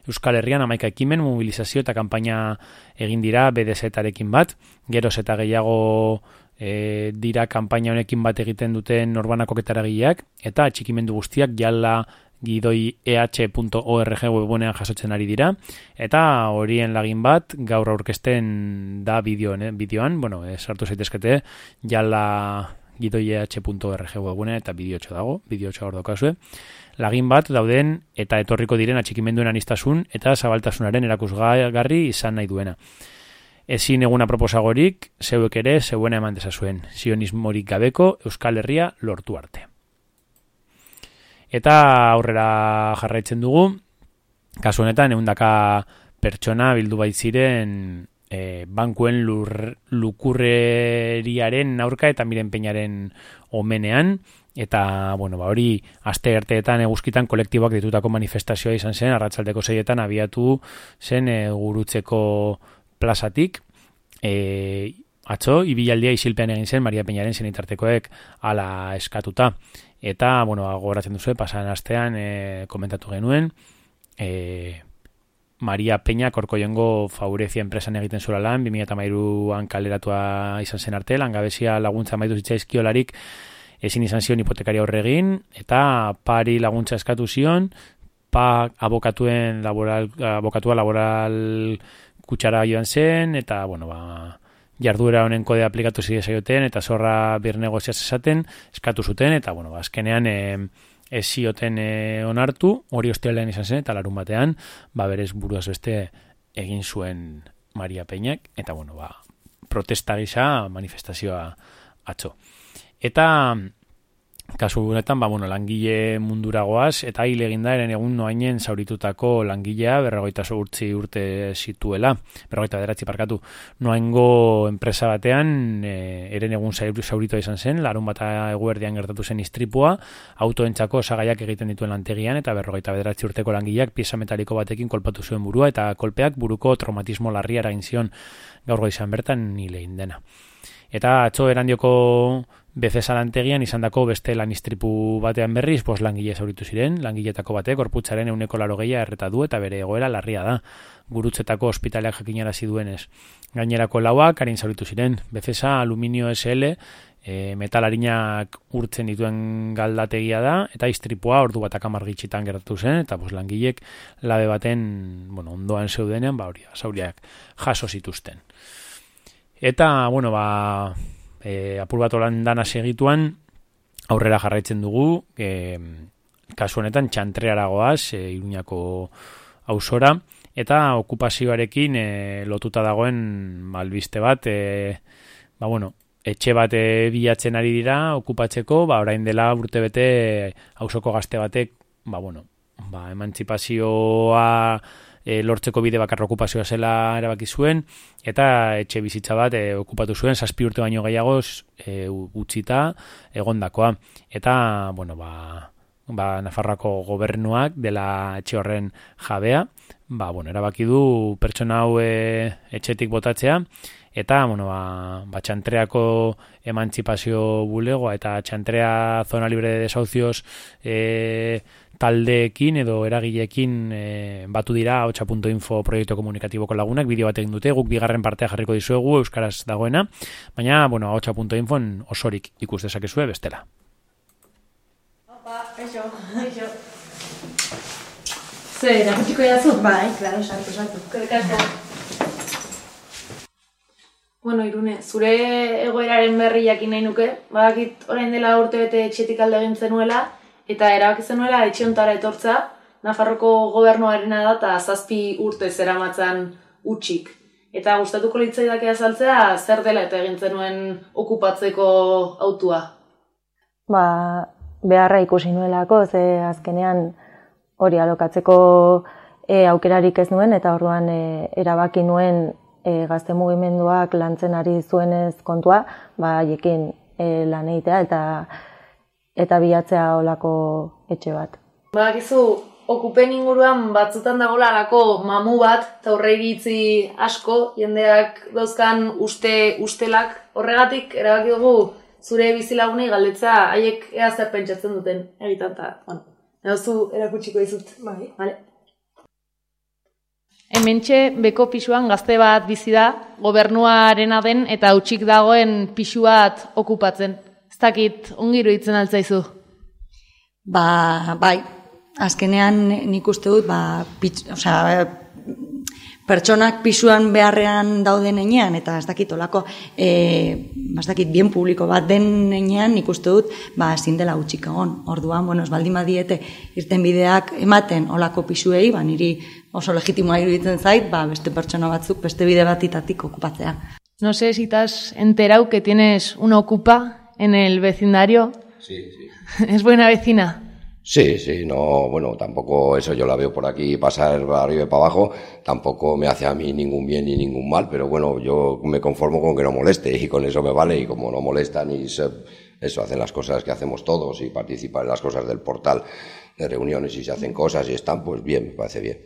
Euskal Herrian amaika ekimen mobilizazio eta kanpaina egin dira BDZ-arekin bat, geroz eta gehiago e, dira kanpaina honekin bat egiten duten norbanako ketaragileak, eta txikimendu guztiak jala gidoieh.org webunean jasotzen ari dira eta horien lagin bat gaur aurkezten da bideoan, eh? bideoan, bueno, eh, sartu zaitezkete jala gidoieh.org webunean eta bideotxo dago, bideotxo hor dokazue lagin bat dauden eta etorriko diren atxikimenduen anistasun eta zabaltasunaren erakusgarri izan nahi duena. Ezin eguna proposagorik, zeuek ere, zeuena eman dezazuen, sionismorik gabeko Euskal Herria lortu arte. Eta aurrera jarraitzen dugu, kasu honetan ehundaka pertsona bildu bait ziren e, bankuen lur, lukurreriaren aurka eta miren peinaren omenean, eta bueno, ba, hori aste erteetan eguzkitan kolektiboak ditutako manifestazioa izan zen, arratzaldeko zeietan abiatu zen e, gurutzeko plazatik, e, atzo, ibilaldia isilpean egin zen, Maria Peñaren zenitartekoek ala eskatuta. Eta, bueno, gogoratzen duzu, pasan astean e, komentatu genuen, e, Maria Peña korkoiongo faurezia enpresan egiten zura lan, 2008an kaleratua izan zen arte, langabezia laguntza maitu zitzaizkiolarik ezin izan zion hipotekaria horregin, eta pari laguntza eskatu zion, pa abokatuen laboral, abokatua laboral kutsara joan zen, eta, bueno, ba, jarduera honen kode aplikatu zide eta zorra bir negoziaz esaten, eskatu zuten, eta, bueno, ba, azkenean, e, ez zioten e, onartu, hori ostealean izan zen, eta larun batean, ba, berez buruaz beste egin zuen Maria Peñak, eta, bueno, ba, protesta gisa manifestazioa atzo. Eta, kasu honetan ba, bueno, langile munduragoaz eta hil eginda eren egun noainen zauritutako langilea berrogeita urtzi urte zituela berrogeita deratzi parkatu. Noaingo enpresa batean e, eren egun zauritua izan zen larun bata eguerdian gertatu zen istripua autoentzako sagaiak egiten dituen lantegian eta berrogeita bederatzi urteko langileak pieza metaliko batekin kolpatu zuen burua eta kolpeak buruko traumatismo larria eragin zion. Gaur goizan bertan nile indena eta atzo erandioko Bezesa lantegian izan dako beste lan istripu batean berriz, bos langile zauritu ziren, langiletako bate, korputzaren euneko laro gehia erreta du eta bere egoera larria da, gurutzetako ospitaleak jakinara ziduenez. Gainerako lauak, harin zauritu ziren, Bezesa aluminio SL, e, metalarinak urtzen dituen galdategia da, eta istripua ordu bat akamargitxitan gertatu zen, eta bos langilek labe baten bueno, ondoan zeudenean, ba hori, zauriak jaso zituzten. Eta, bueno, ba, e, apur bat olan dana segituan, aurrera jarraitzen dugu, e, kasu honetan txantreara goaz, e, iruñako ausora, eta okupazioarekin e, lotuta dagoen malbiste bat, e, ba, bueno, etxe bat e, bilatzen ari dira, okupatzeko, ba, orain dela urte bete hausoko gazte batek, ba, bueno, ba, emantzipazioa e, lortzeko bide bakarra okupazioa zela erabaki zuen, eta etxe bizitza bat e, okupatu zuen, zazpi urte baino gehiagoz e, utzita egondakoa. Eta, bueno, ba, ba, Nafarroako gobernuak dela etxe horren jabea, ba, bueno, erabaki du pertsona hau e, etxetik botatzea, eta bueno, ba, ba txantreako emantzipazio bulegoa eta txantrea zona libre de desauzioz e, taldeekin edo eragileekin e, batu dira hotxa.info proiektu komunikatiboko lagunak, bideo batek dute, guk bigarren partea jarriko dizuegu Euskaraz dagoena, baina, bueno, hotxa.info osorik ikus dezakezue bestela. Opa, eixo, eixo. Zer, nakutiko jazu? Bai, klaro, sartu, sartu. Bueno, Irune, zure egoeraren berri jakin nahi nuke, badakit orain dela urte bete etxetik alde egin zenuela, eta erabaki zenuela etxiontara etortza, Nafarroko gobernuarena da eta zazpi urte zeramatzan utxik. Eta gustatuko litzaidak azaltzea zer dela eta egin zenuen okupatzeko autua? Ba, beharra ikusi nuelako, ze azkenean hori alokatzeko e, aukerarik ez nuen, eta orduan e, erabaki nuen e, gazte mugimenduak lantzen ari zuenez kontua, ba, haiekin e, lan egitea eta eta bilatzea olako etxe bat. Badakizu, okupen inguruan batzutan dagoela alako mamu bat, eta horre asko, jendeak dauzkan uste ustelak, horregatik erabaki dugu zure bizilagunei galdetza haiek ea zer pentsatzen duten egitan eta, bueno, zu erakutsiko izut. Bai. Vale. Hementxe beko pisuan gazte bat bizi da, gobernuarena den eta utxik dagoen pisu bat okupatzen. Ez dakit, ongi iruditzen altzaizu? Ba, bai, azkenean nik uste dut, ba, pitz, osea, pertsonak pisuan beharrean dauden enean, eta ez dakit olako, e, ez dakit bien publiko bat den enean, nik uste dut, ba, ezin dela utxik egon. Orduan, bueno, ez baldin badiete irten bideak ematen olako pisuei, ba, niri oso legitimoa iruditzen zait, ba, beste pertsona batzuk, beste bide batitatik okupatzea. No sé si estás enterado que tienes una ocupa en el vecindario. Sí, sí. <laughs> ¿Es buena vecina? Sí, sí, no, bueno, tampoco eso yo la veo por aquí pasar para arriba y para abajo, tampoco me hace a mí ningún bien ni ningún mal, pero bueno, yo me conformo con que no moleste y con eso me vale y como no molesta ni se, eso hacen las cosas que hacemos todos y participan en las cosas del portal de reuniones y se hacen cosas y están, pues bien, me parece bien.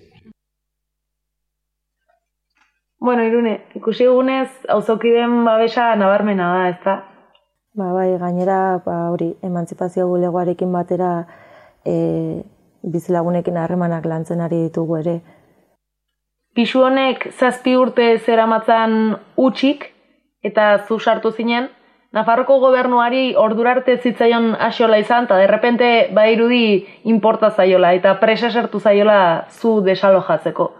Bueno, Irune, ikusi egunez, auzokideen babesa nabarmena da, ezta? Ba, bai, gainera, ba, hori, emantzipazio bulegoarekin batera e, bizilagunekin harremanak lantzen ari ditugu ere. Pisu honek zazpi urte zeramatzan utxik, eta zu sartu zinen, Nafarroko gobernuari ordurarte zitzaion asiola izan, eta derrepente bairudi inporta zaiola, eta presa sartu zaiola zu desalojatzeko.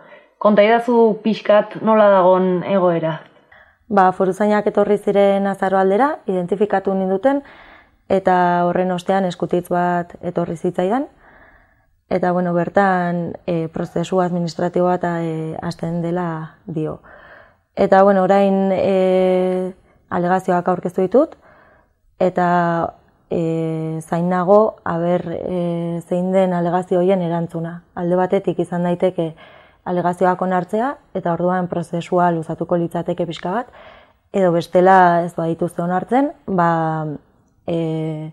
Konta idazu pixkat nola dagon egoera? Ba, foruzainak etorri ziren azaro aldera, identifikatu ninduten, eta horren ostean eskutitz bat etorri zitzaidan. Eta, bueno, bertan, e, prozesu administratiboa eta e, azten dela dio. Eta, bueno, orain e, alegazioak aurkeztu ditut, eta e, zain nago, haber, e, zein den alegazio hoien erantzuna. Alde batetik izan daiteke, alegazioak onartzea eta orduan prozesua luzatuko litzateke pixka bat edo bestela ez ba dituzte onartzen, ba e,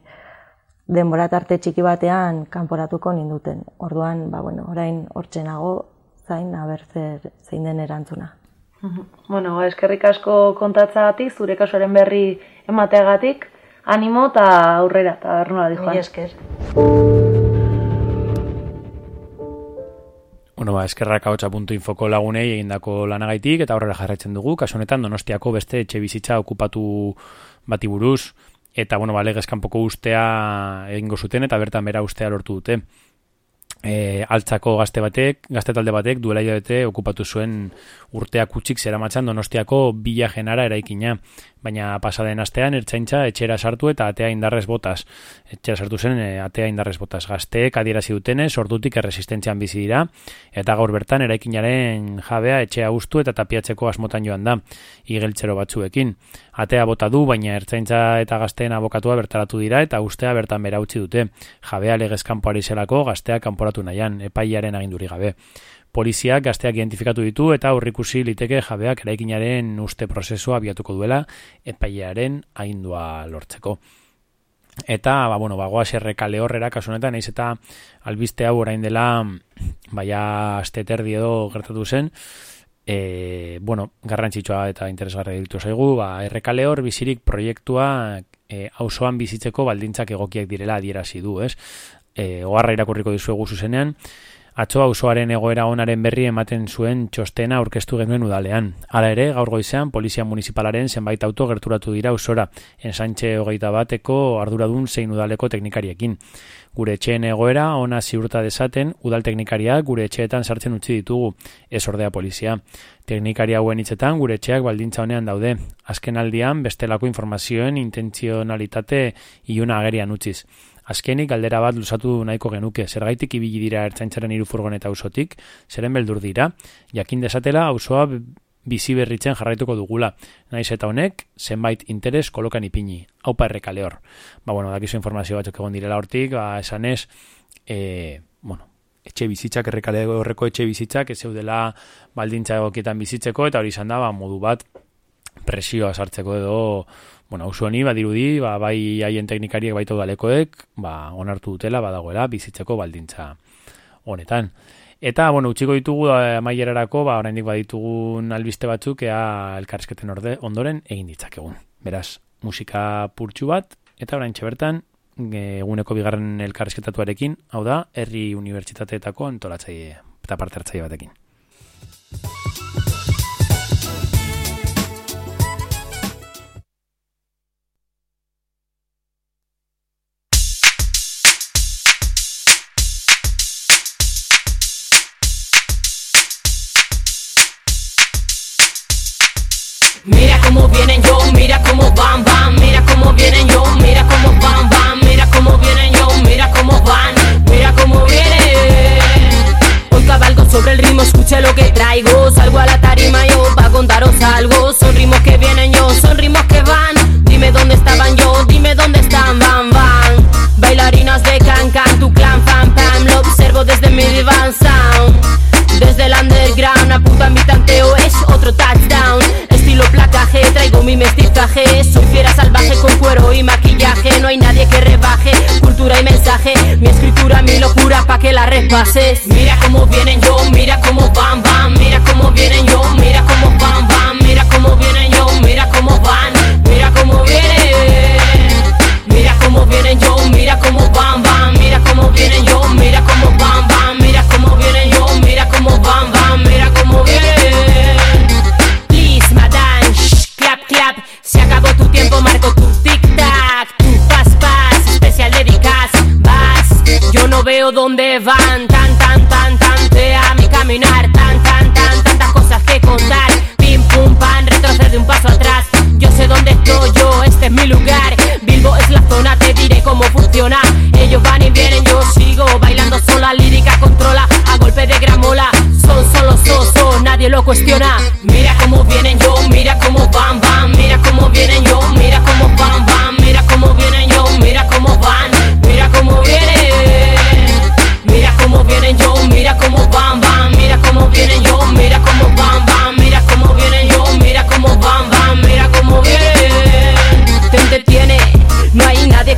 denbora tarte txiki batean kanporatuko ninduten. Orduan, ba bueno, orain hortzenago zain aber zer zein den erantzuna. Bueno, ba, eskerrik asko kontatzagatik, zure kasuaren berri emateagatik, animo eta aurrera, eta arnoa di joan. esker. Bueno, ba, eskerrak hau infoko lagunei egindako lanagaitik eta aurrera jarraitzen dugu. Kasu honetan Donostiako beste etxe bizitza okupatu bati buruz eta bueno, ba, legezkanpoko ustea egingo zuten eta bertan bera ustea lortu dute. E, altzako gazte batek, gazte talde batek duela bete okupatu zuen urteak kutsik zeramatzan donostiako bila jenara eraikina. Baina pasaden astean ertzaintza etxera sartu eta atea indarrez botaz. Etxera sartu zen e, atea indarrez botaz. Gazteek adierazi dutenez, ordutik erresistentzian bizi dira, eta gaur bertan eraikinaren jabea etxea ustu eta tapiatzeko asmotan joan da, igeltzero batzuekin. Atea bota du, baina ertzaintza eta gazteen abokatua bertaratu dira eta ustea bertan bera utzi dute. Jabea legez kanpoari zelako gazteak kanporatu nahian, epaiaren aginduri gabe. Poliziak gazteak identifikatu ditu eta aurrikusi liteke jabeak eraikinaren uste prozesua abiatuko duela epaiaren agindua lortzeko. Eta, ba, bueno, bagoa zerreka lehorrera kasunetan, eiz eta albiste hau orain dela, baia azte terdi edo gertatu zen, e, bueno, garrantzitsua eta interesgarra ditu zaigu, ba, errekale hor bizirik proiektua e, auzoan bizitzeko baldintzak egokiak direla adierazi du, ez? E, oharra irakurriko dizuegu zuzenean, Atzo auzoaren egoera onaren berri ematen zuen txostena aurkeztu genuen udalean. Hala ere, gaur goizean, polizia municipalaren zenbait auto gerturatu dira auzora, ensantxe hogeita bateko arduradun zein udaleko teknikariekin. Gure etxeen egoera ona ziurta desaten, udal teknikaria gure etxeetan sartzen utzi ditugu, ez ordea polizia. Teknikaria hauen hitzetan gure etxeak baldintza honean daude. Azken aldian, bestelako informazioen intentzionalitate iuna agerian utziz. Azkenik galdera bat lusatu nahiko genuke, zergaitik ibili dira ertzaintzaren hiru furgoneta auzotik, zeren beldur dira, jakin desatela auzoa bizi berritzen jarraituko dugula. Naiz eta honek, zenbait interes kolokan ipini. Haupa errekale hor. Ba, bueno, dakizu informazio batzuk egon direla hortik, ba, esan ez, e, bueno, etxe bizitzak, errekale horreko etxe bizitzak, ez zeudela baldintza egokietan bizitzeko, eta hori izan da, ba, modu bat, presioa sartzeko edo, bueno, auzo honi badirudi, ba, bai haien teknikariek baito dalekoek, ba, onartu dutela badagoela bizitzeko baldintza honetan. Eta, bueno, utxiko ditugu eh, amaierarako, ba, oraindik baditugun albiste batzuk ea elkarrizketen orde ondoren egin ditzakegun. Beraz, musika purtsu bat, eta orain bertan eguneko bigarren elkarrizketatuarekin, hau da, herri unibertsitateetako antolatzaile eta parte hartzaile batekin. Ritmos que vienen yo, son ritmos que van, dime dónde estaban yo, dime dónde están, van, van. Bailarinas de can, can, tu clan, pam, pam, lo observo desde mi divan sound. Desde el underground apunta mi tanteo, es otro touchdown. Estilo placaje Traigo mi mestizaje. Soy fiera salvaje con cuero y maquillaje. No hay nadie que rebaje Cultura y mensaje. Mi escritura, mi locura pa' que la repases. Mira cómo vienen yo, mira cómo van, van. Mira cómo vienen yo, mira cómo van, van cómo vienen yo, mira cómo van Mira cómo vienen Mira cómo vienen yo, mira cómo van, van Mira cómo vienen yo, mira cómo van, van Mira cómo vienen yo, mira cómo van, van Mira cómo vienen Please, madame, shh, clap, clap Se acabó tu tiempo, marco tu tic-tac Tu pas, pas, especial dedicas Vas, yo no veo dónde van Tan, tan, tan, tan, te a mi caminar Tan, tan, tan, tantas cosas que contar paso atrás. Yo sé dónde estoy yo, este es mi lugar. Bilbo es la zona, te diré cómo funciona. Ellos van y vienen, yo sigo Bailando sola, lírica controla A golpe de gramola. Son solo sosos, nadie lo cuestiona. Mira cómo vienen yo,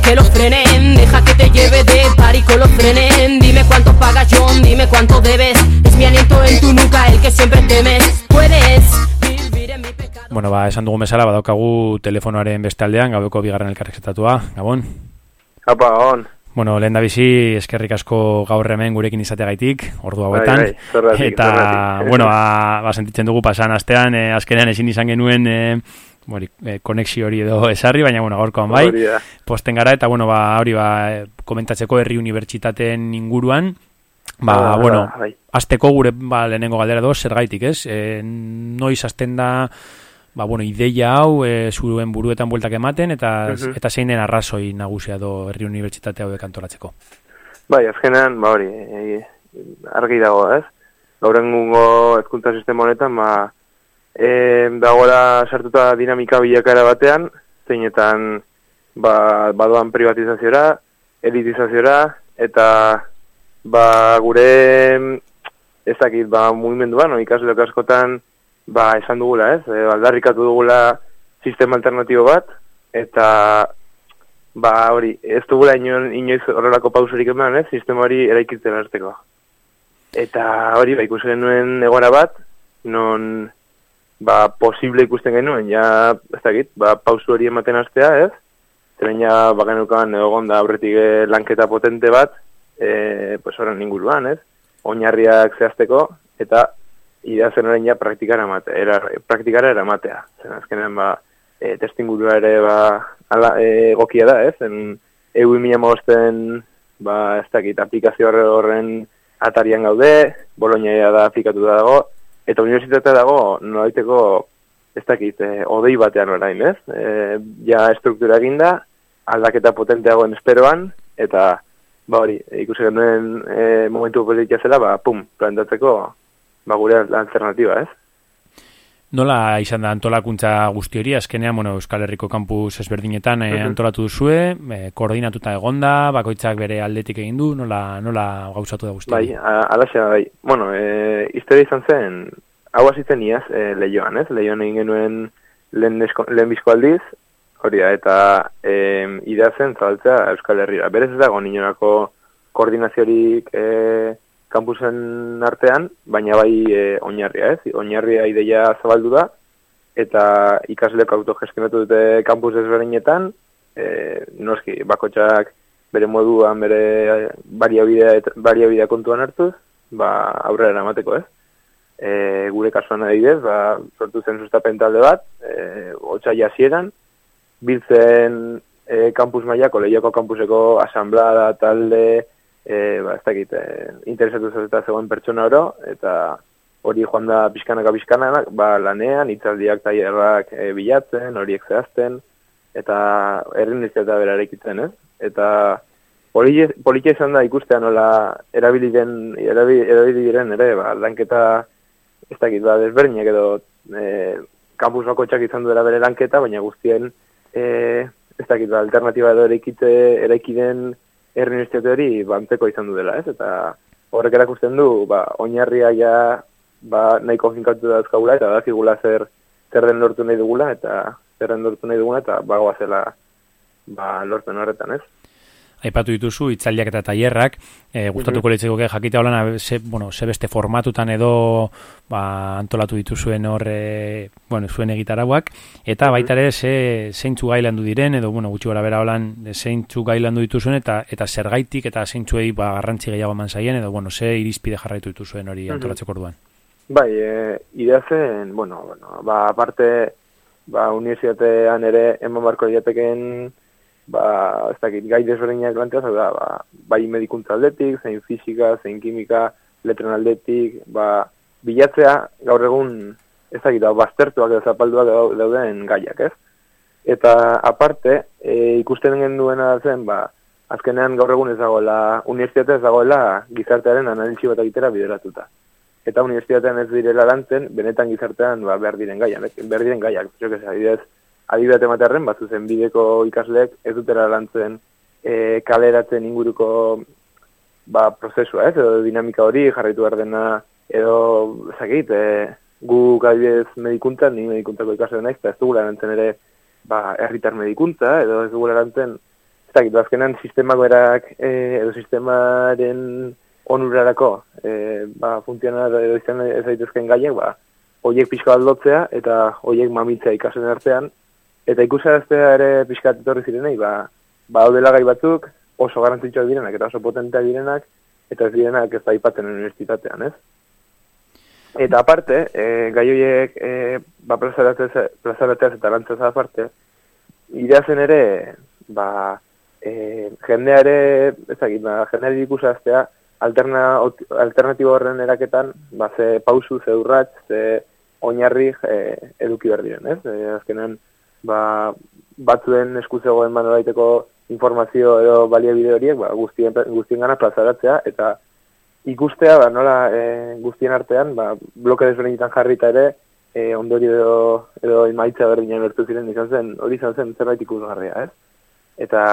que los frene Deja que te lleve de party con los frenen Dime cuánto pagas John, dime cuánto debes Es mi aliento en tu nuca el que siempre temes Puedes vivir en mi pecado Bueno, ba, esan dugu mesala, badaukagu telefonoaren beste aldean, gabeko bigarren elkarrezketatua, Gabon? Apa, Gabon. Bueno, lehen da bizi, eskerrik asko gaur hemen gurekin izateagaitik, ordu hauetan. Bai, bai, zergatik, eta, zergatik. bueno, ba, ba, sentitzen dugu pasan astean, eh, azkenean ezin izan genuen eh, hori, eh, konexio hori edo esarri, baina, bueno, gaurkoan bai, posten gara, eta, bueno, ba, hori, ba, eh, komentatzeko herri unibertsitateen inguruan, Ba, Ah, bueno, bai. azteko gure ba, lehenengo galdera doz, zergaitik, ez? E, noiz azten da, ba, bueno, ideia hau, e, zuen buruetan bueltak ematen, eta, Mhm. eta zein den arrazoi nagusia do herri unibertsitate hauek antolatzeko. Bai, azkenean, ba hori, e, argi dago, ez? Gaur egungo hezkuntza sistema honetan, ba, e, dagoela sartuta dinamika bilakara batean, zeinetan, ba, badoan privatizaziora, elitizaziora, eta, ba, gure, ez dakit, ba, mugimenduan, no, ikasleok askotan, ba, esan dugula, ez? E, aldarrikatu dugula sistema alternatibo bat, eta ba hori, ez dugula inoen, inoiz horrelako pausurik eman, ez, sistema hori eraikitzen arteko. Eta hori, ba, ikusten genuen egora bat, non, ba, posible ikusten genuen, ja, ez dakit, ba, pausu hori ematen astea, ez? Zeren ja, ba, genukan, egon da aurretik eh, lanketa potente bat, e, pues horren inguruan, ez? Oinarriak zehazteko, eta idea zen orain ja praktikara emate, era, praktikara eramatea. Zen azkenean, ba, e, testingurua ere, ba, ala, e, egokia da, ez? En, EU mosten, ba, ez dakit, aplikazio horre- horren atarian gaude, Bologna da aplikatu dago, eta unibertsitatea dago, nolaiteko, ez dakit, e, odei batean orain, ez? E, ja struktura eginda, aldaketa potenteagoen esperoan, eta, ba hori, ikusi genuen e, momentu politia zela, ba, pum, plantatzeko, ba, gure alternatiba, ez? Nola izan da antolakuntza guzti hori, azkenean, bueno, Euskal Herriko kampus ezberdinetan eh, Mhm. antolatu duzue, eh, koordinatuta egonda, bakoitzak bere aldetik egin du, nola, nola gauzatu da guzti Bai, a- alaxe da, bai. Bueno, e, historia izan zen, hau hasitzen iaz, e, lehioan, ez? Lehioan egin genuen lehen, lehen bizko aldiz, hori da, eta e, idea zen zabaltzea Euskal Herrira. Berez ez dago ninorako koordinaziorik e, kampusen artean, baina bai e, oinarria, ez? Oinarria ideia zabaldu da, eta ikasleok autogestionatu dute kampus ezberdinetan, e, noski, bakotxak bere moduan, bere bariabidea, bariabidea kontuan hartuz, ba, aurrera eramateko, ez? E, gure kasuan adibidez, ba, sortu zen sustapen talde bat, e, otxai hasieran, biltzen e, kampus mailako, lehiako kampuseko asamblada talde, e, ba, ez dakit, e, interesatu eta zegoen pertsona oro, eta hori joan da pixkanaka pixkananak, ba, lanean, hitzaldiak tailerrak e, bilatzen, horiek zehazten, eta errin eta bera eraikitzen, ez? Eta poli- politia izan da ikustea nola erabili den, erabili, diren ere, ba, lanketa, ez dakit, ba, desberdinak edo e, kampus bakoitzak izan duela bere lanketa, baina guztien, e, ez dakit, ba, alternatiba edo eraikite, eraikiden herri universitate hori banteko izan du dela, ez? Eta horrek erakusten du, ba, oinarria ja, ba, nahiko finkatu da dauzkagula, eta dakigula zer, zer den lortu nahi dugula, eta zer den lortu nahi dugula, eta bagoa zela, ba, lortzen horretan, ez? Aipatu dituzu hitzaldiak eta tailerrak, e, gustatuko Mhm. litzaiguke jakitea holan ze, bueno, ze beste formatutan edo ba, antolatu dituzuen hor e, bueno, zuen egitarauak eta baita ere ze zeintzu gai landu diren edo bueno, gutxi gora bera holan zeintzu gai landu dituzuen eta eta zergaitik eta zeintzuei ba garrantzi gehiago eman zaien edo bueno, ze irizpide jarraitu dituzuen hori Mhm. antolatzeko orduan. Bai, e, idea zen, bueno, bueno, ba, aparte, ba, universitatean ere eman barko diateken, ba, ez dakit, gai desberdinak planteaz, hau da, ba, bai medikuntza aldetik, zein fisika, zein kimika, letren aldetik, ba, bilatzea, gaur egun, ez dakit, ba, baztertuak edo zapalduak dau- dauden gaiak, ez? Eta aparte, e, ikusten genduena zen, ba, azkenean gaur egun ez dagoela, unibertsitatea ez dagoela gizartearen analisi bat egitera bideratuta eta unibertsitatean ez direla lantzen, benetan gizartean ba, behar diren gaiak, ez? behar diren gaiak, que se, adibidez, adibidez ematearren, bat zuzen bideko ikasleek ez dutera lantzen e, kaleratzen inguruko ba, prozesua, ez, edo dinamika hori jarraitu behar dena, edo, zakit, e, gu adibidez medikuntzan, ni medikuntzako ikasle naiz, ez dugula lantzen ere, ba, herritar medikuntza, edo ez dugula lantzen, ez dakit, ba, azkenan sistemako erak, e, edo sistemaren onurarako e, ba, funtsiona edo izan ez daitezken gaiek, ba, hoiek pixka aldotzea eta hoiek mamitzea ikasen artean, eta ikusaraztea ere pixka etorri zirenei, ba, ba daudela gai batzuk oso garrantzitsuak direnak eta oso potenteak direnak, eta ez direnak ez aipatzen unibertsitatean, ez? Eta aparte, e, gai horiek e, ba, plazaratzez eta lantzez aparte, idea zen ere, ba, e, jendea ere, ez dakit, ba, jendeari ikusaztea, alterna, alternatibo horren eraketan, ba, ze pausu, ze urratz, ze oinarri e, eduki behar diren, ez? E, azkenean, ba, batzuen eskuzegoen manoraiteko informazio edo baliabide horiek, ba, guztien, guztien gana plazaratzea, eta ikustea, ba, nola e, guztien artean, ba, bloke desberdinetan jarrita ere, e, ondori edo, edo imaitza berdina bertu ziren izan zen, hori izan zen zerbait ikusgarria, ez? Eta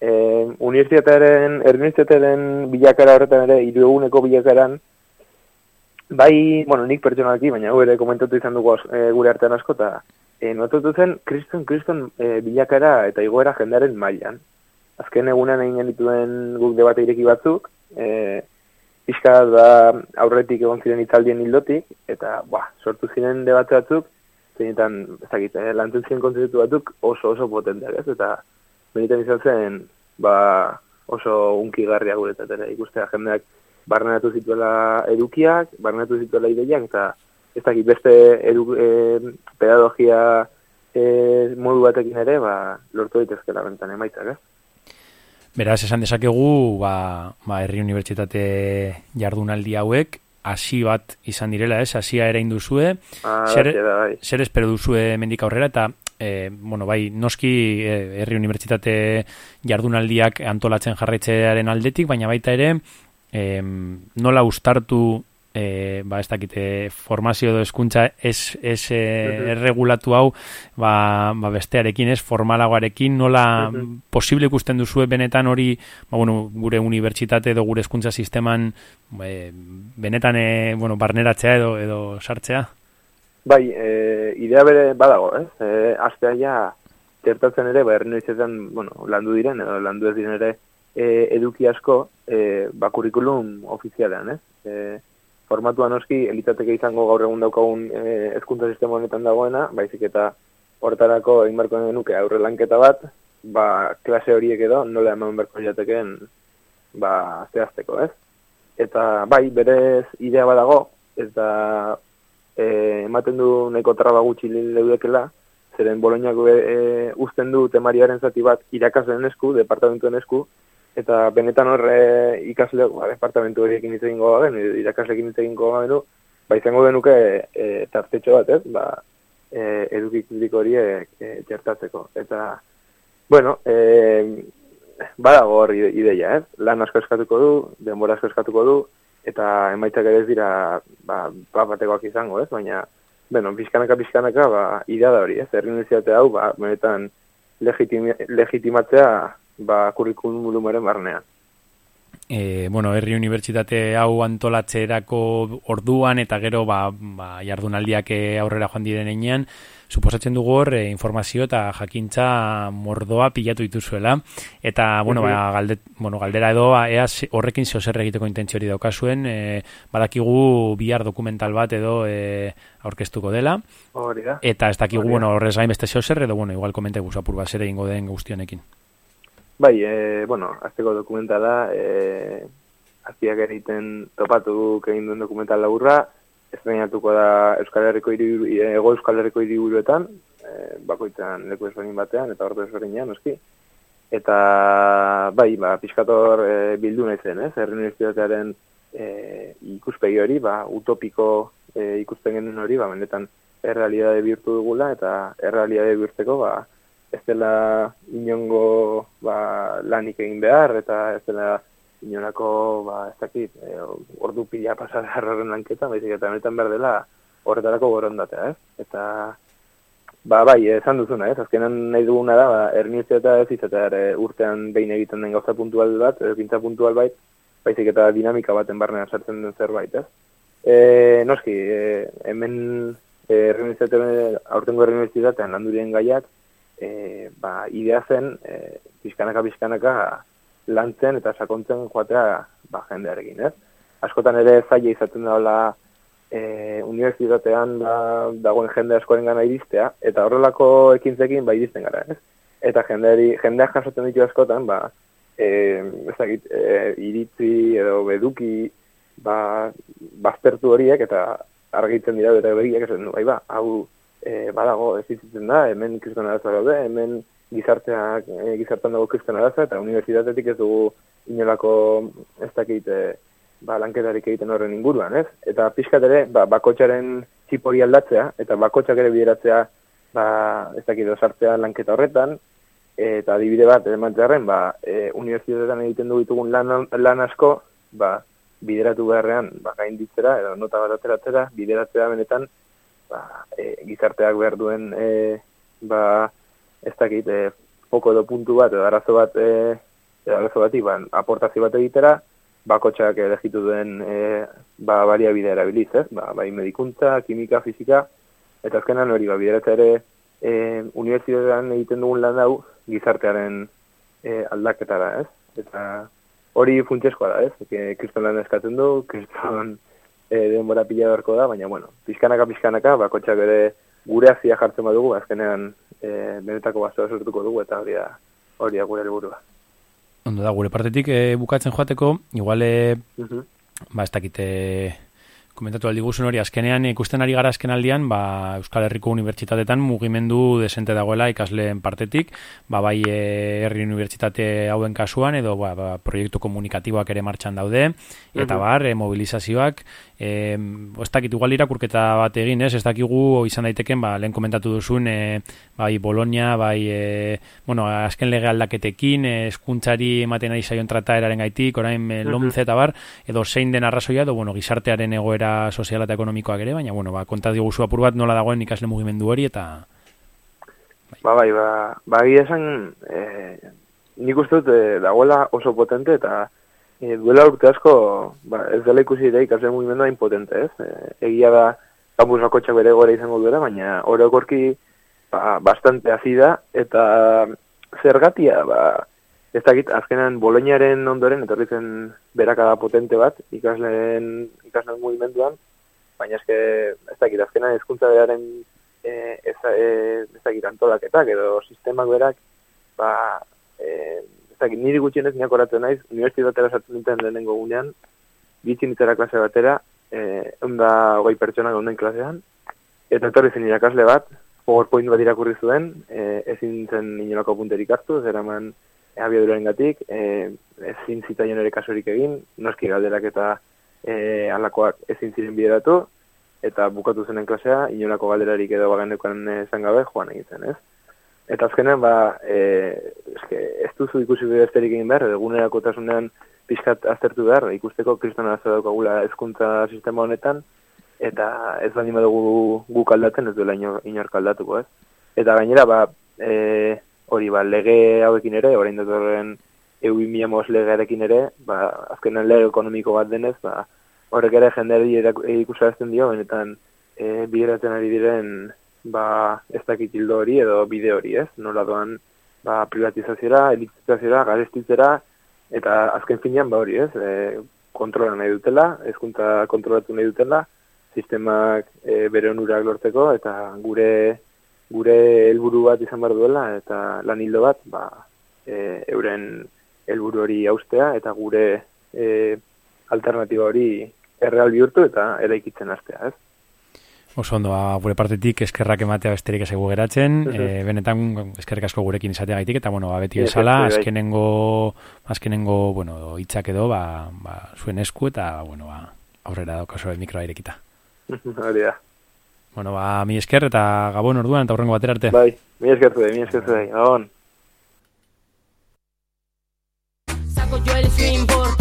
e, universitatearen, eruniversitatearen bilakara horretan ere, iru eguneko bilakaran, bai, bueno, nik pertsonalki, baina gu ere komentatu izan dugu e, gure artean asko, eta e, notatu zen kriston, kriston e, bilakara eta igoera jendaren mailan. Azken egunean egin genituen guk debate ireki batzuk, e, pixka da aurretik egon ziren itzaldien hildotik, eta ba, sortu ziren debate batzuk, zeinetan, ez dakit, eh, lantzen ziren kontzertu batzuk oso oso potenteak, ez? Eta benetan izan zen, ba, oso guretzat ere ikustea jendeak barneratu zituela edukiak, barneratu zituela ideiak, eta ez dakit beste edu, e, pedagogia e, modu batekin ere, ba, lortu daitezkela bentan emaitzak, eh? Beraz, esan dezakegu, ba, ba, herri unibertsitate jardunaldi hauek, hasi bat izan direla, ez? Hasia ere induzue. Ah, zer, da, bai. zer espero duzue mendik aurrera, eta e, bueno, bai, noski herri unibertsitate jardunaldiak antolatzen jarraitzearen aldetik, baina baita ere, e, nola ustartu e, ba, ez dakite, formazio edo eskuntza ez, ez e, erregulatu hau ba, ba bestearekin, ez formalagoarekin, nola posible ikusten duzue benetan hori, ba, bueno, gure unibertsitate edo gure eskuntza sisteman e, benetan e, bueno, barneratzea edo, edo sartzea? Bai, e, idea bere badago, ez? E, astea ja, zertatzen ere, ba, ernoizetan, bueno, landu diren, edo landu ez diren ere, e, eduki asko, e, ba, kurikulum ofizialean, ez? E, formatuan oski, elitateke izango gaur egun daukagun e, ezkuntza sistema honetan dagoena, baizik eta hortarako egin barko genuke aurre lanketa bat, ba, klase horiek edo nola eman berko jatekeen ba, zehazteko, ez? Eta bai, berez idea badago, eta e, ematen du neko traba gutxi leudekela, zeren Boloñako e, uzten du temariaren zati bat irakasleen esku, departamentuen esku, eta benetan horre ikasle ba, departamentu horiekin hitz egingo gaben, irakaslekin hitz egingo gaben, ba izango denuke e, tartetxo bat, ez? Ba, e, eduki kritiko e, txertatzeko. Eta, bueno, e, badago hor ideia, ez? Lan asko eskatuko du, denbora asko eskatuko du, eta emaitzak ere ez dira ba, batekoak izango, ez? Baina, bueno, pizkanaka, pizkanaka, ba, idea da hori, ez? Errin hau, ba, benetan legitimatzea ba, kurrikulumaren barnean. E, bueno, herri unibertsitate hau antolatzerako orduan eta gero ba, ba, jardunaldiak aurrera joan diren einean, suposatzen dugu hor e, informazio eta jakintza mordoa pilatu dituzuela. Eta, bueno, ba, galde, bueno galdera edo, ba, ea horrekin zeo zer egiteko intentzio hori daukazuen, e, badakigu bihar dokumental bat edo e, aurkeztuko dela. Hori da. Eta ez dakigu, bueno, horrez gain beste zeo zer edo, bueno, igual komente guzapur bat zer egingo den guztionekin. Bai, e, bueno, azteko dokumentala, e, aztiak egiten topatu egin duen dokumental laburra, ez da Euskal Herriko iribu, ego Euskal Herriko iriburuetan, e, bakoitzan leku ezberdin batean, eta ordu ezberdinean, noski. Eta, bai, ba, piskator e, bildu nahi zen, ez? Herri Universitatearen e, ikuspegi hori, ba, utopiko e, ikusten genuen hori, ba, benetan errealidade bihurtu dugula, eta errealidade bihurtzeko, ba, ez dela inongo ba, lanik egin behar, eta ez dela inonako, ba, ez dakit, e, ordu pila pasar harraren lanketa, baizik eta honetan behar dela horretarako borondatea, ez? Eta, ba, bai, esan duzuna, ez? Azkenan nahi duguna da, ba, ernizte eta ez izatea ere urtean behin egiten den gauza puntual bat, pintza puntual bait, baizik eta dinamika baten barnean sartzen den zerbait, ez? E, noski, e, hemen e, aurtengo errenizitatean landurien gaiak, e, ba, idea zen e, pizkanaka pizkanaka lantzen eta sakontzen joatea ba, jendearekin, ez? Askotan ere zaila izaten daula e, unibertsitatean da, dagoen jende askoren gana iristea, eta horrelako ekintzekin ba iristen gara, ez? Eta jendeari, jendeak jasotzen ditu askotan, ba, e, ezagit, e, iritzi edo beduki ba, baztertu horiek eta argitzen dira bere begiak esan, bai ba, hau e, badago ez ditzen da, hemen kriston arazo daude, hemen gizarteak, e, gizartean dago kriston arazo, eta unibertsitatetik ez dugu inolako ez dakit e, ba, lanketarik egiten horren inguruan, ez? Eta pixkat ere, ba, bakotxaren txipori aldatzea, eta bakotxak ere bideratzea, ba, ez dakit sartzea lanketa horretan, eta adibide bat, ematzearen, ba, e, universitatean egiten du ditugun lan, lan asko, ba, bideratu beharrean, ba, gainditzera, edo nota bat ateratzera, bideratzea benetan, ba, e, gizarteak behar duen, e, ba, ez dakit, e, poko edo puntu bat, edo arazo bat, e, edo arazo bat, iban, aportazio bat egitera, bakotxak elegitu duen e, ba, baliabide erabiliz, ez? Ba, bai medikuntza, kimika, fizika, eta azkenan hori, ba, bideratza ere e, universitatean egiten dugun lan dau gizartearen e, aldaketara, ez? Eta hori funtseskoa da, ez? Kriston lan eskatzen du, kriston e, denbora pila beharko da, baina, bueno, pizkanaka, pizkanaka, bakotxak ere gure azia jartzen badugu, azkenean e, benetako bazoa sortuko dugu, eta hori da, hori da gure helburua. Ondo da, gure partetik e, bukatzen joateko, igual, e, ba, ez dakite, komentatu aldi guzun hori, azkenean ikusten ari gara azken aldian, ba, Euskal Herriko Unibertsitatetan mugimendu desente dagoela ikasleen partetik, ba, bai e, herri unibertsitate hauen kasuan, edo ba, ba, proiektu komunikatiboak ere martxan daude, eta bar, e, mobilizazioak, e, ez dakit, igual irakurketa bat egin, ez, ez dakigu izan daiteken, ba, lehen komentatu duzun, e, bai Bologna, bai, e, bueno, azken lege aldaketekin, eskuntzari ematen ari zaion trataeraren gaitik, orain e, lomze eta bar, edo zein den arrazoia, edo, bueno, gizartearen egoera soziala eta ekonomikoak ere, baina, bueno, ba, konta diguzu apur bat nola dagoen ikasle mugimendu hori, eta... Ba, bai, ba, ba, esan, e, nik uste dut, e, dagoela oso potente, eta e, duela urte asko, ba, ez dela ikusi ere ikasle mugimendu hain potente, ez? E, egia da, kampus bakotxak bere gora izango duela, baina orokorki ba, bastante azida, eta zergatia, ba, ez dakit, azkenan Boloñaren ondoren, etorri zen berakada potente bat, ikasleen, ikasleen mugimenduan, baina eske, ez dakit, azkenan ezkuntza beraren e, ez, e, ez dakit, antolaketak edo sistemak berak, ba, e, ez dakit, niri gutxienez niak oratzen naiz, universitatera sartzen duten lehenengo gunean, bitzin itera klase batera, e, onda goi pertsona gauden klasean, eta etorri zen irakasle bat, PowerPoint bat irakurri zuen, e, ezin zen inolako punterik hartu, zeraman, abiaduraren gatik, e, ezin zitaion ere kasurik egin, noski galderak eta e, alakoak ezin ziren bideratu, eta bukatu zenen klasea, inolako galderarik edo bagenekoan esan gabe, joan egiten, ez? Eta azkenen, ba, e, eske, ez duzu ikusi besterik egin behar, egunerako tasunean pixkat aztertu behar, ikusteko kristona azte daukagula ezkuntza sistema honetan, eta ez bani dugu guk aldatzen, ez duela inork aldatuko, ez? Eta gainera, ba, e, hori ba, lege hauekin ere, orain datorren EU mos legearekin ere, ba, azkenan lege ekonomiko bat denez, ba, horrek ere jenderi ikusarazten dio, benetan e, bideratzen ari diren ba, ez dakit hildo hori edo bide hori, ez? Nola doan ba, privatizaziora, elitizaziora, garestitzera, eta azken finean ba hori, ez? E, kontrola nahi dutela, ezkuntza kontrolatu nahi dutela, sistemak e, bere onurak lortzeko, eta gure gure helburu bat izan behar duela eta lan hildo bat ba, e, euren helburu hori austea eta gure e, alternatiba hori erreal bihurtu eta eraikitzen hastea, ez? Oso ondo, ba, gure partetik eskerrak ematea besterik ezegu geratzen, <laughs> e, benetan eskerrik asko gurekin izatea gaitik, eta bueno, ba, beti esala, bai. azkenengo, azkenengo, bueno, hitzak edo, ba, ba, zuen esku, eta, bueno, ba, aurrera daukazu mikroa irekita. <laughs> Hori da. Bueno, ba, mi esker eta gabon orduan eta horrengo batera arte. Bai, mi esker zude, mi esker zude, gabon. Saco yo el swing por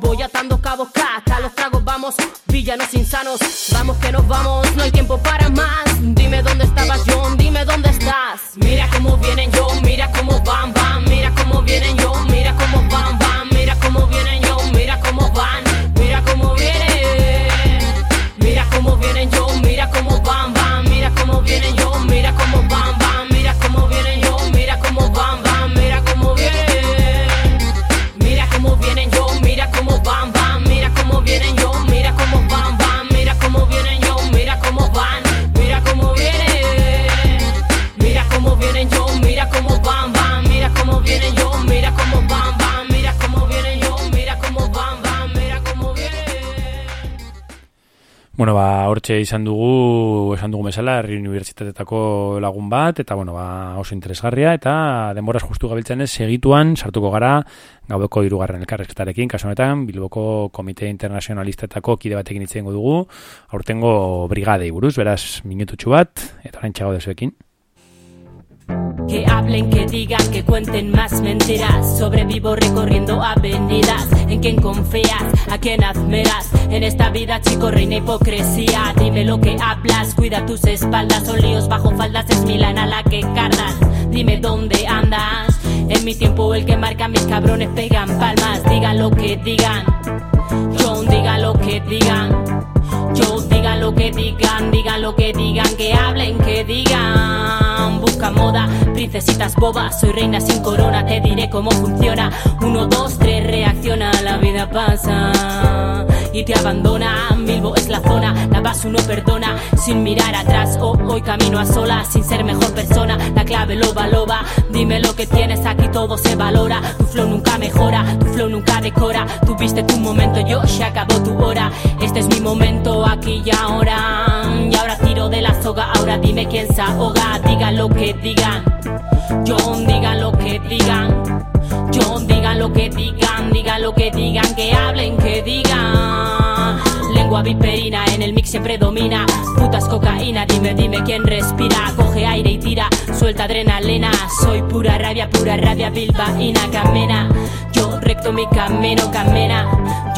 Voy atando cabos. Caca, los tragos, vamos, villanos insanos Vamos que nos vamos, no hay tiempo para más. Dime dónde estabas, John, dime dónde estás. Mira cómo vienen yo, mira cómo van, van. Mira cómo vienen yo, mira cómo van, van. Mira cómo vienen yo, mira cómo van. Mira cómo vienen. Cómo vienen yo, mira cómo van, van, mira cómo vienen yo, Bueno, ba, hortxe izan dugu, esan dugu bezala, herri unibertsitatetako lagun bat, eta, bueno, ba, oso interesgarria, eta denboraz justu gabiltzen ez, segituan, sartuko gara, gaudeko irugarren elkarrezketarekin, kasu honetan, Bilboko Komite Internacionalistetako kide batekin itzen dugu, aurtengo brigadei buruz, beraz, minututxu bat, eta orain txago dezuekin. Que hablen, que digan, que cuenten más mentiras. Sobrevivo recorriendo avenidas. ¿En quién confías? ¿A quién admiras? En esta vida, chico, reina hipocresía. Dime lo que hablas, cuida tus espaldas. Son líos bajo faldas, es Milana la que cardas. Dime dónde andas. En mi tiempo, el que marca mis cabrones pegan palmas. Digan lo que digan. Yo diga lo que digan. Yo diga lo que digan, digan lo que digan, que hablen, que digan. Busca moda, princesitas bobas, soy reina sin corona, te diré cómo funciona. Uno, dos, tres, reacciona, la vida pasa y te abandona. Es la zona, la base uno perdona, sin mirar atrás. Oh, hoy camino a solas, sin ser mejor persona. La clave loba loba, dime lo que tienes, aquí todo se valora. Tu flow nunca mejora, tu flow nunca decora. Tuviste tu momento, yo se acabó tu hora. Este es mi momento, aquí y ahora. Y ahora tiro de la soga, ahora dime quién se ahoga. Diga lo que digan, yo diga lo que digan. Yo digan lo que digan, digan lo que digan, que hablen, que digan. Lengua viperina en el mix siempre domina. Putas cocaína, dime, dime quién respira. Coge aire y tira, suelta adrenalina. Soy pura rabia, pura rabia bilbaína, camena. Yo recto mi camino, camena.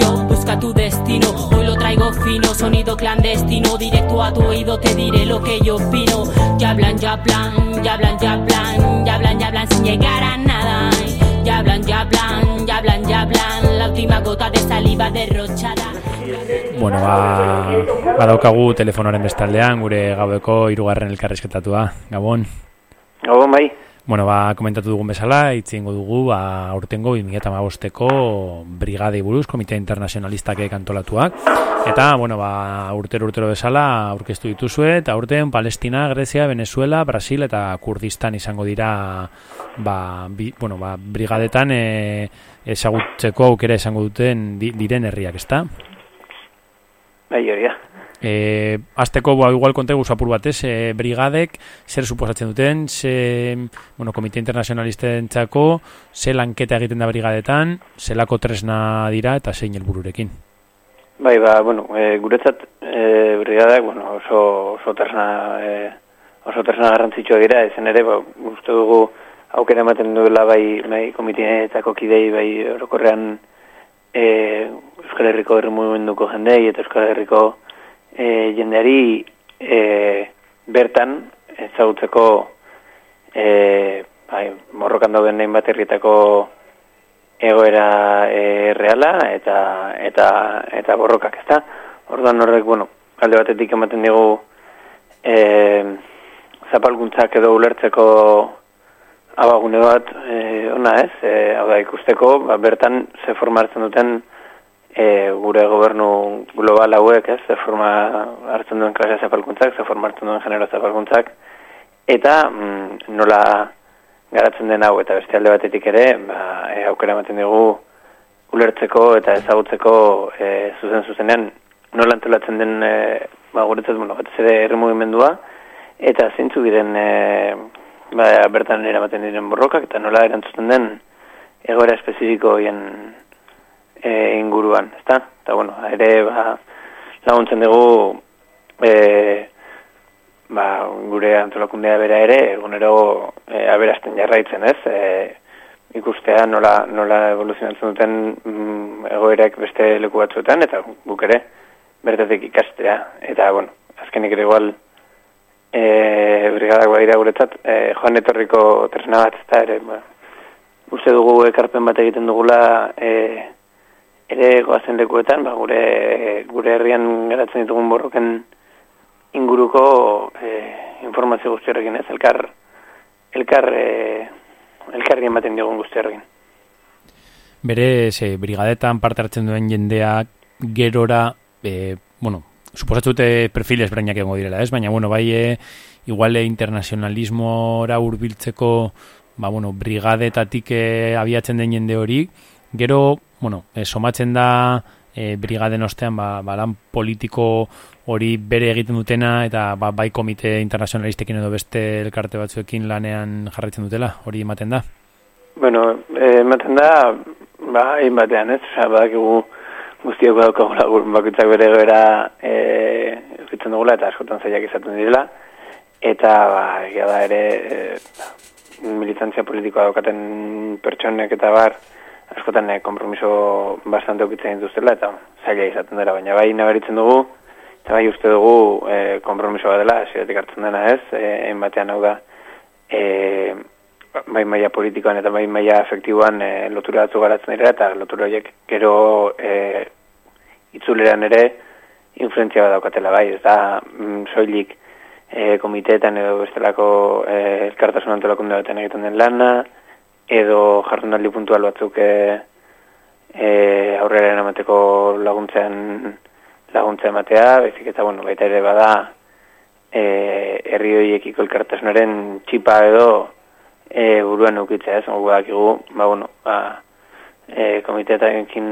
Yo busca tu destino, hoy lo traigo fino. Sonido clandestino, directo a tu oído te diré lo que yo opino. Ya hablan, ya hablan, ya hablan, ya hablan, ya hablan, ya hablan sin llegar a nada. Ya hablan, ya hablan, ya hablan, ya hablan La última gota de saliva derrochada Bueno, ba, badaukagu telefonoren bestaldean, gure gaueko irugarren elkarrezketatua. Gabon? Gabon, bai. Bueno, ba, komentatu dugun bezala, itzingo dugu, ba, urtengo 2008ko brigadei buruz, komite internazionalistak kantolatuak. Eta, bueno, ba, urtero urtero bezala, aurkeztu dituzue, eta urten Palestina, Grezia, Venezuela, Brasil eta Kurdistan izango dira, ba, bi, bueno, ba, brigadetan e, ezagutzeko aukera izango duten di, diren herriak, ezta? Bai, hori E, azteko, ba, igual kontegu zapur batez, e, brigadek, zer suposatzen duten, ze, bueno, komite internazionalisten txako, ze lanketa egiten da brigadetan, zelako tresna dira eta zein helbururekin. Bai, ba, bueno, e, guretzat e, brigadak, bueno, oso, oso tresna, e, oso tresna garrantzitsua dira, ezen ere, ba, uste dugu aukera ematen duela bai, bai komiteetako kidei, bai orokorrean e, Euskal Herriko herri mugimenduko jendei eta Euskal Herriko e, jendeari e, bertan ezagutzeko e, bai, morrokan dauden nahin bat herrietako egoera e, reala eta eta eta borrokak, ezta? Orduan horrek, bueno, alde batetik ematen digu e, zapalguntzak edo ulertzeko abagune bat e, ona ez, e, hau da ikusteko, ba, bertan ze formartzen duten e, gure gobernu global hauek, ez, ze forma hartzen duen klase zapalkuntzak, ze forma hartzen duen genero zapalkuntzak, eta mm, nola garatzen den hau, eta beste alde batetik ere, ba, e, aukera ematen dugu ulertzeko eta ezagutzeko e, zuzen zuzenean nola antolatzen den e, ba, guretzat, bueno, bat zede herri mugimendua, eta zeintzu diren e, ba, bertan eramaten diren borrokak, eta nola erantzuten den egoera espezifiko hien e, inguruan, ezta? Eta, bueno, ere, ba, laguntzen dugu, e, ba, gure antolakundea bera ere, egunero e, aberazten jarraitzen, ez? E, ikustea nola, nola evoluzionatzen duten mm, egoerek beste leku batzuetan, eta guk ere, bertatik ikastea. Eta, bueno, azkenik ere igual, e, brigadak badira guretzat, e, joan etorriko tresna bat, eta ere, ba, uste dugu ekarpen bat egiten dugula, e, ere goazen lekuetan, ba, gure, gure herrian geratzen ditugun borroken inguruko e, informazio guztiarekin ez, elkar, elkar, e, elkarri ematen diogun guztiarekin. Bere, ze, brigadetan parte hartzen duen jendeak gerora, e, bueno, suposatzute perfiles brainak egongo direla, ez? Baina, bueno, bai, e, iguale internacionalismora urbiltzeko, ba, bueno, brigadetatik abiatzen den jende hori, gero, bueno, e, somatzen da e, brigaden ostean ba, ba, lan politiko hori bere egiten dutena eta ba, bai komite internazionalistekin edo beste elkarte batzuekin lanean jarraitzen dutela, hori ematen da? Bueno, eh, ematen da, ba, hain batean, ez? Osa, badakigu guztiak badaukagula bakoitzak bere goera eh, egiten dugula eta askotan zaiak izaten direla. Eta, ba, egia da ere, e, militantzia politikoa daukaten pertsonek eta bar, askotan e, kompromiso bastante okitzen dituztela eta zaila izaten dira, baina bai nabaritzen dugu, eta bai uste dugu e, kompromiso bat dela, ziretik hartzen dena ez, e, batean hau da, e, bai maila politikoan eta bai maila efektiboan e, lotura batzu garatzen dira eta lotura horiek gero e, itzuleran ere influentzia bat daukatela bai, ez da mm, soilik e, komiteetan edo bestelako e, elkartasun antolakunde baten egiten den lana, edo jardunaldi puntual batzuk e, e, aurrera enamateko laguntzean laguntza ematea, bezik eta bueno, baita ere bada e, herri horiekiko elkartasunaren txipa edo e, buruan eukitzea, ez, dakigu, ba, bueno, ba, e, komiteetakin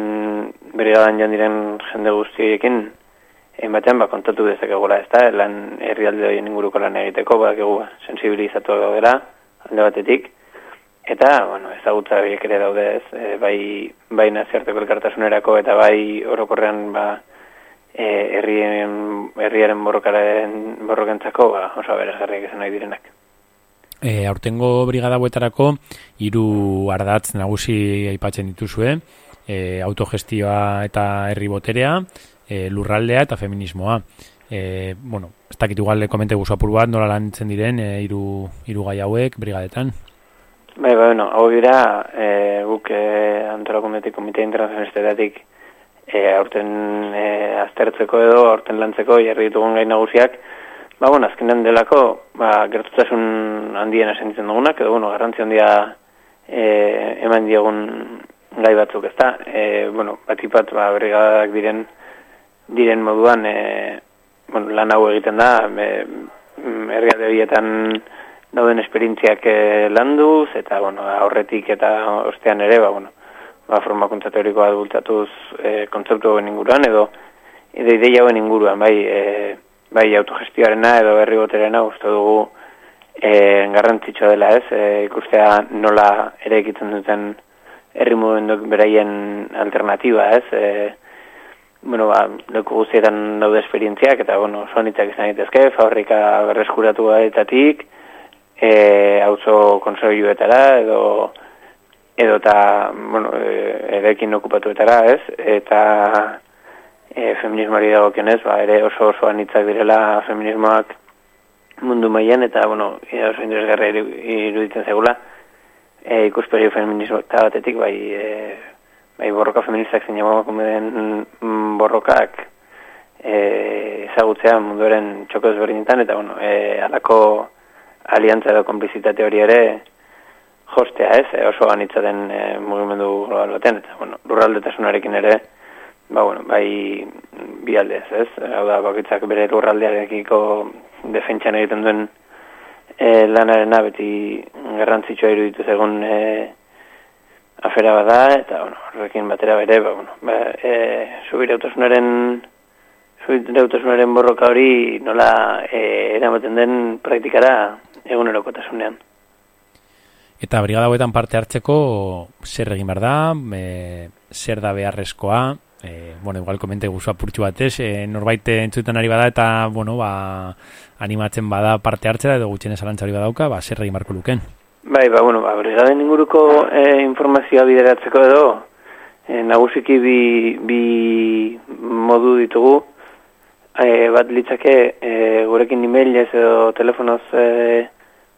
bere gadan joan diren jende guztiekin, egin batean, ba, kontatu dezakegula, ez da, lan herrialde horien inguruko lan egiteko, ba, dakigu, ba, sensibilizatu gaudela, alde batetik, eta, bueno, ezagutza horiek ere daude, ez, e, bai, bai naziarteko elkartasunerako, eta bai orokorrean, ba, e, herrien, herriaren borrokaren borrokentzako, ba, oso berazgarriak izan nahi direnak. E, aurtengo brigada buetarako hiru ardatz nagusi aipatzen dituzue, e, autogestioa eta herri boterea, e, lurraldea eta feminismoa. E, bueno, ez dakit igual komente guzu apur bat, nola lan diren e, hiru hiru gai hauek brigadetan? Bai, bai, bueno, hau dira, e, guk e, antolakundetik komite internazionalistatik e, aurten e, aztertzeko edo, aurten lantzeko, jarri ditugun gai nagusiak, Ba, bueno, azkenean delako, ba, gertutasun handien esentzen dugunak, edo, bueno, garrantzi handia e, eman diegun gai batzuk, ezta? E, bueno, batipat, ba, brigadak diren, diren moduan, e, bueno, lan hau egiten da, e, ergade horietan dauden esperintziak e, landuz, eta, bueno, aurretik eta ostean ere, ba, bueno, ba, formakuntza teorikoa bultatuz e, kontzeptu inguruan, edo, edo ideia hauen inguruan, bai, e, bai autogestioarena edo herri boterena uste dugu e, garrantzitsua dela ez, e, ikustea nola ere ekitzen duten herri mugimenduk beraien alternatiba ez, e, bueno, ba, leku guztietan daude esperientziak, eta, bueno, sonitzak izan ditezke, fabrika berreskuratu baetatik, e, auzo konsoiluetara, edo, edo eta, bueno, e, erekin okupatuetara, ez, eta, e, feminismoari dago kenez, ba, ere oso oso anitzak direla feminismoak mundu mailan eta, bueno, oso interesgarra iruditzen zegula, e, ikusperi feminismo eta batetik, bai, e, bai borroka feministak zein den mm, borrokak e, ezagutzea munduaren txoko ezberdinetan, eta, bueno, e, alako aliantza edo komplizitate hori ere jostea, ez, e, oso anitza den e, mugimendu global baten, eta, bueno, lurraldetasunarekin ere, Ba, bueno, bai bi aldez, ez? Hau da, bakitzak bere lurraldearekiko defentsan egiten duen e, lanarena beti garrantzitsua iruditu zegoen e, afera bada, eta, bueno, horrekin batera bere, ba, bueno, ba, e, subire autosunaren subire borroka hori nola e, eramaten den praktikara egunerokotasunean. Eta brigada hauetan parte hartzeko zer egin behar da, e, zer da beharrezkoa, e, bueno, igual komente guzu apurtxu batez, e, norbait entzutan ari bada eta, bueno, ba, animatzen bada parte hartzera edo gutxen esalantzari badauka, ba, zer marko luken? Bai, ba, bueno, ba, brigaden inguruko e, informazioa bideratzeko edo, e, nagusiki bi, bi modu ditugu, e, bat litzake e, gurekin emailez edo telefonoz e,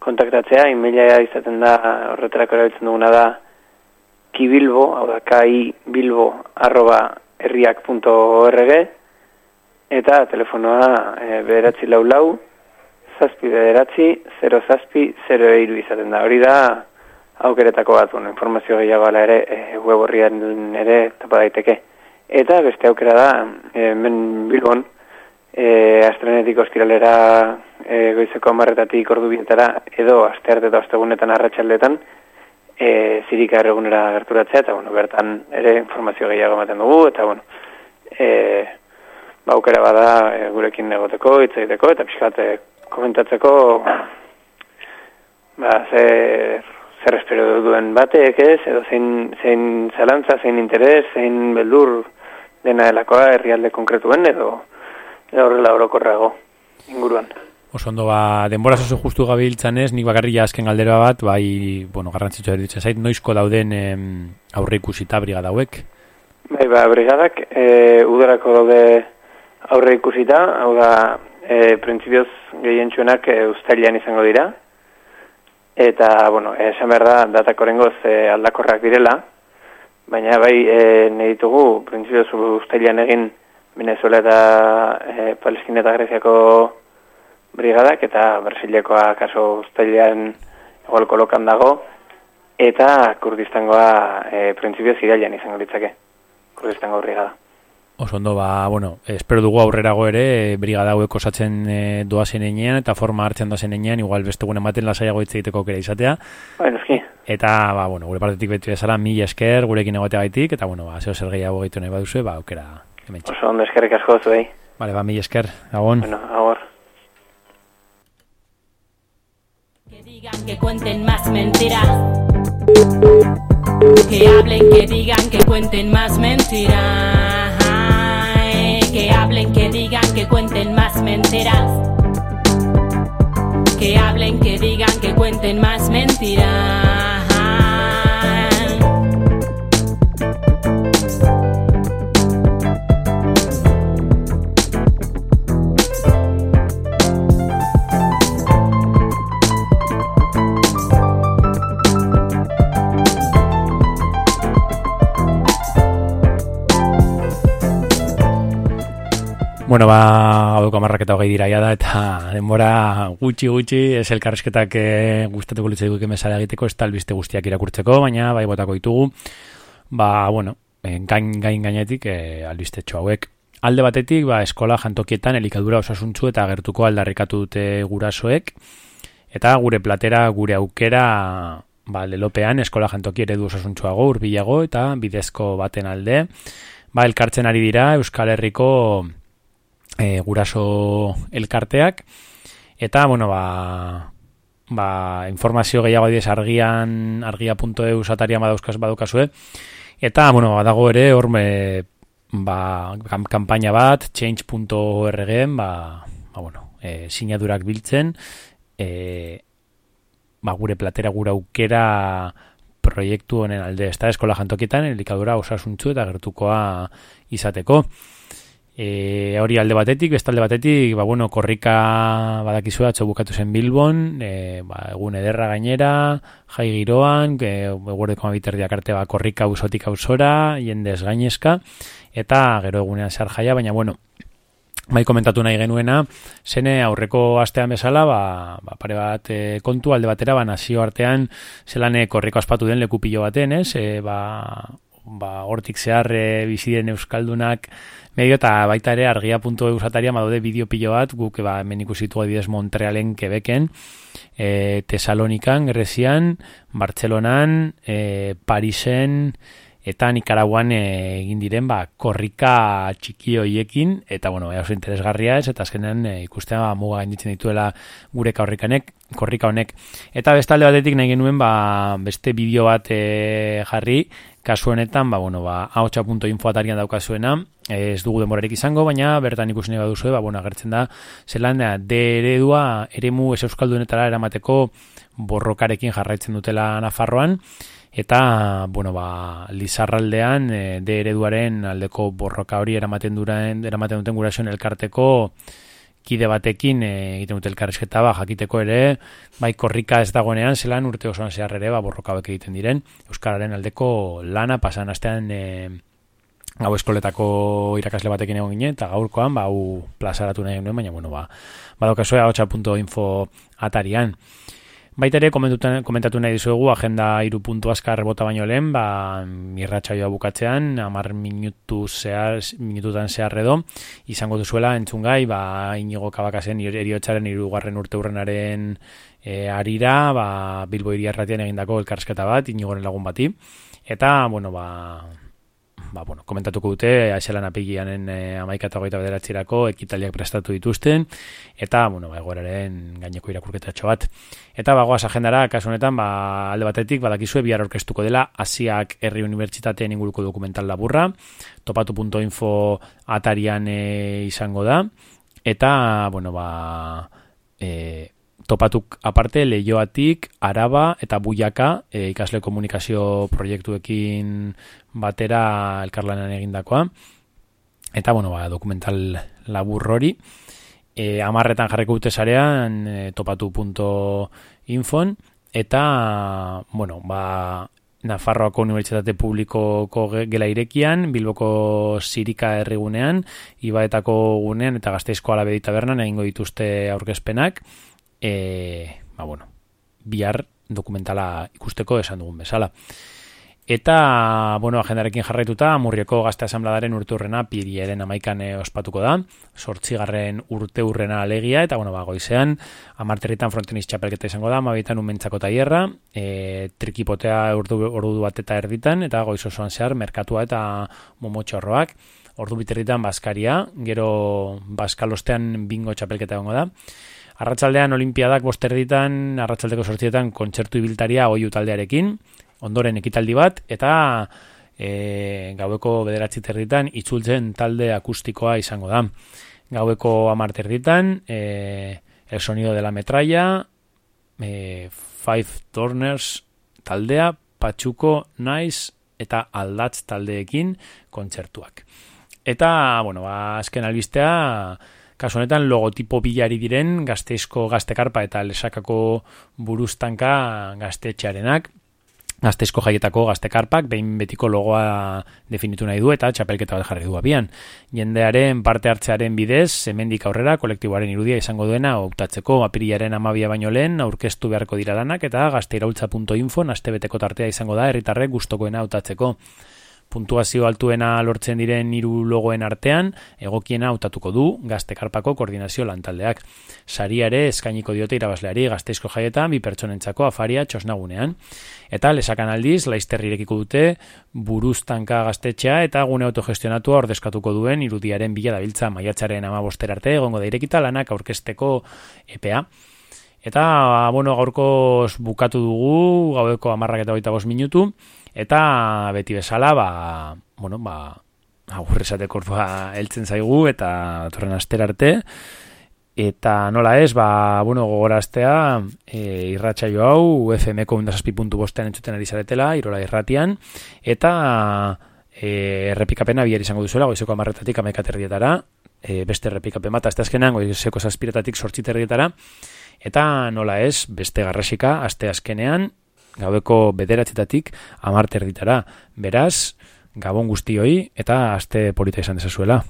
kontaktatzea, emaila izaten da horretarako erabiltzen duguna da kibilbo, hau da, kai bilbo arroba herriak.org eta telefonoa e, bederatzi lau lau zazpi bederatzi 0 zazpi 0 eiru izaten da. Hori da aukeretako bat bueno, informazio gehiago ere e, web horrian ere topa daiteke. Eta beste aukera da e, men bilbon e, astrenetik ostiralera e, goizeko amarretatik ordu bietara edo astearte eta ostegunetan arratsaldetan e, zirika erregunera gerturatzea, eta bueno, bertan ere informazio gehiago ematen dugu, eta bueno, e, ba, aukera bada e, gurekin egoteko, hitz egiteko, eta pixkate komentatzeko, ba, zer, zer espero duen batek, ez, edo zein, zein zalantza, zein interes, zein beldur dena delakoa herrialde konkretuen, edo, edo horrela orokorrago inguruan. Oso ondo, ba, denbora oso justu gabiltzan ez, nik bakarri azken galdera bat, bai, bueno, garrantzitsu eruditzen zait, noizko dauden em, aurre ikusita brigada hauek? Bai, ba, brigadak, e, udarako daude aurre ikusita, hau da, e, printzipioz gehientsuenak e, ustailean izango dira, eta, bueno, esan behar da, datak orengoz e, aldakorrak direla, baina bai, e, nahi ditugu, printzipioz ustailean egin Venezuela eta e, Palestina eta Greziako brigadak eta Brasiliakoa kaso ustailean igual kolokan dago eta Kurdistangoa e, printzipio zirailan izango ditzake. Kurdistango brigada. Oso ondo, ba, bueno, espero dugu aurrerago ere, e, brigada hauek osatzen e, doazen enean, eta forma hartzen doazen enean, igual beste gune ematen lasaiago hitz egiteko kera izatea. Bueno, eski. Eta, ba, bueno, gure partetik beti bezala, mila esker, gurekin egotea gaitik, eta, bueno, ba, zeo zer gehiago gaitu nahi baduzue, ba, aukera, hementxe. Oso ondo eskerrik asko zuei. Vale, ba, mila esker, agon. Bueno, agor. Que cuenten más mentiras. Que hablen, que digan, que cuenten más mentiras. Que hablen, que digan, que cuenten más mentiras. Que hablen, que digan, que cuenten más mentiras. Bueno, ba, hauko amarrak eta hogei diraia da, eta denbora gutxi gutxi, ez elkarrezketak e, gustatuko litzai duke mesara egiteko, ez talbiste guztiak irakurtzeko, baina bai botako ditugu, ba, bueno, eh, gain, gain gainetik e, albiste hauek. Alde batetik, ba, eskola jantokietan elikadura osasuntzu eta gertuko aldarrikatu dute gurasoek, eta gure platera, gure aukera, ba, lelopean eskola jantoki eredu osasuntzuago, urbilago, eta bidezko baten alde, ba, elkartzen ari dira Euskal Herriko e, guraso elkarteak. Eta bueno ba ba, informazio gehiago diez argian argia.eu sataria badauzkaz badukazue eta bueno badago ere hor ba, kanpaina bat change.org ba, ba bueno e, sinadurak biltzen e, ba, gure platera gura aukera proiektu honen alde, ez da eskola jantokietan, elikadura osasuntzu eta gertukoa izateko. E, hori alde batetik, bestalde batetik, ba, bueno, korrika badakizu atzo bukatu zen Bilbon, e, ba, egun ederra gainera, jai giroan, e, eguerdeko mabiterdiak arte ba, korrika usotik ausora, jendez gainezka, eta gero egunean zehar jaia, baina, bueno, bai komentatu nahi genuena, zene aurreko astean bezala, ba, ba pare bat e, kontu alde batera, ba, nazio artean, zelan e, korriko aspatu den lekupillo baten, ez, e, ba, ba, hortik zehar e, biziren euskaldunak medio eta baita ere argia.eu sataria badaude bideo pilo bat, guk ba, hemen ikusitu adibidez Montrealen, Quebecen, e, Tesalonikan, Grezian, Bartzelonan, e, Parisen, eta Nikaraguan e, egin diren ba, korrika txiki hoiekin, eta bueno, oso interesgarria ez, eta azkenean e, ikusten ba, muga gainditzen dituela gure korrikanek, korrika honek. Eta bestalde batetik nahi genuen ba, beste bideo bat e, jarri, kasu honetan, ba, bueno, ba, haotxa.info atarian daukazuena, ez dugu demorarik izango, baina bertan ikusi nahi baduzue, ba, bueno, agertzen da, zelan, de eredua, eremu ez euskaldunetara eramateko borrokarekin jarraitzen dutela Nafarroan, eta bueno ba Lizarraldean e, de ereduaren aldeko borroka hori eramaten duraen eramaten duten gurasoen elkarteko kide batekin e, egiten dute elkarrizketa ba jakiteko ere bai korrika ez dagoenean zelan urte osoan zehar ere ba borroka hauek egiten diren. Euskararen aldeko lana pasan astean e, gau eskoletako irakasle batekin egon ginen eta gaurkoan ba hau plazaratu nahi genuen baina bueno ba badokazue hotsa.info atarian Baita ere, komentatu nahi dizuegu, agenda iru puntu askar bota baino lehen, ba, mirratxa joa bukatzean, amar minutu zehar, minututan zehar edo, izango duzuela entzungai, ba, inigo kabakazen eriotxaren irugarren urte urrenaren e, arira, ba, bilbo iriarratian egindako elkarsketa bat, inigoren lagun bati. Eta, bueno, ba, ba, bueno, komentatuko dute, aixelan apigianen e, amaika eta hogeita bederatzirako ekitaliak prestatu dituzten, eta, bueno, ba, egoeraren gaineko irakurketatxo bat. Eta bagoaz agendara, kasu honetan, ba, alde batetik, badakizue bihar orkestuko dela, Asiak Herri Unibertsitateen inguruko dokumental laburra, topatu.info atarian e, izango da, eta, bueno, ba, e, topatuk aparte lehioatik, araba eta buiaka e, ikasle komunikazio proiektuekin batera elkarlanan egindakoa. Eta, bueno, ba, dokumental labur hori. E, amarretan jarreko dute zarean e, topatu.infon eta, bueno, ba, Nafarroako Unibertsitate Publikoko gela irekian, Bilboko Sirika herrigunean, Ibaetako gunean eta Gazteizko Alabe Tabernan egingo dituzte aurkezpenak e, ba, bueno, bihar dokumentala ikusteko esan dugun bezala. Eta, bueno, agendarekin jarraituta, Murrioko Gazte Asambladaren urte hurrena piriaren amaikan eh, ospatuko da, sortzigarren urte hurrena alegia, eta, bueno, ba, goizean, amarterritan fronteniz txapelketa izango da, mabietan unmentzako taierra, e, trikipotea ordu, ordu bat eta erditan, eta goiz osoan zehar, merkatua eta momotxorroak, ordu biterritan baskaria, gero baskalostean bingo txapelketa egongo da, Arratsaldean Olimpiadak bosterditan, arratsaldeko sortzietan kontzertu ibiltaria oiu taldearekin, ondoren ekitaldi bat, eta e, gaueko bederatzi territan itzultzen talde akustikoa izango da. Gaueko amarterditan, e, el sonido de la metralla, e, Five Turners taldea, Patxuko, Naiz, eta Aldatz taldeekin kontzertuak. Eta, bueno, ba, azken albistea, Kasu honetan logotipo bilari diren gazteizko gaztekarpa eta lesakako buruztanka gaztetxearenak. Gazteizko jaietako gaztekarpak behin betiko logoa definitu nahi du eta txapelketa bat jarri du abian. Jendearen parte hartzearen bidez, hemendik aurrera kolektiboaren irudia izango duena optatzeko apirilaren amabia baino lehen aurkeztu beharko dira lanak eta gazteiraultza.info nastebeteko tartea izango da herritarrek gustokoena hautatzeko puntuazio altuena lortzen diren hiru logoen artean, egokiena hautatuko du gaztekarpako koordinazio lantaldeak. Sariare eskainiko diote irabazleari gazteizko jaietan bi pertsonentzako afaria txosnagunean. Eta lesakan aldiz, laizterrirekiko dute buruztanka gaztetxea eta gune autogestionatua ordezkatuko duen irudiaren bila dabiltza maiatzaren ama arte egongo da irekita lanak aurkesteko EPA. Eta, bueno, gaurko bukatu dugu, gaueko amarrak eta goita minutu, Eta beti bezala, ba, bueno, ba, agurrezateko ba, eltzen zaigu eta torren aster arte. Eta nola ez, ba, bueno, gogoraztea, e, irratxa jo hau, UFM-ko undazazpi.bostean bostean entzuten ari zaretela, irola irratian, eta e, errepikapena bier izango duzuela, goizeko amarretatik amaikaterrietara, e, beste errepikapen bat, azte azkenean, goizeko zazpiretatik sortziterrietara, eta nola ez, beste garrasika, azte azkenean, gaueko bederatzetatik amarte erditara. Beraz, gabon guztioi eta aste polita izan dezazuela.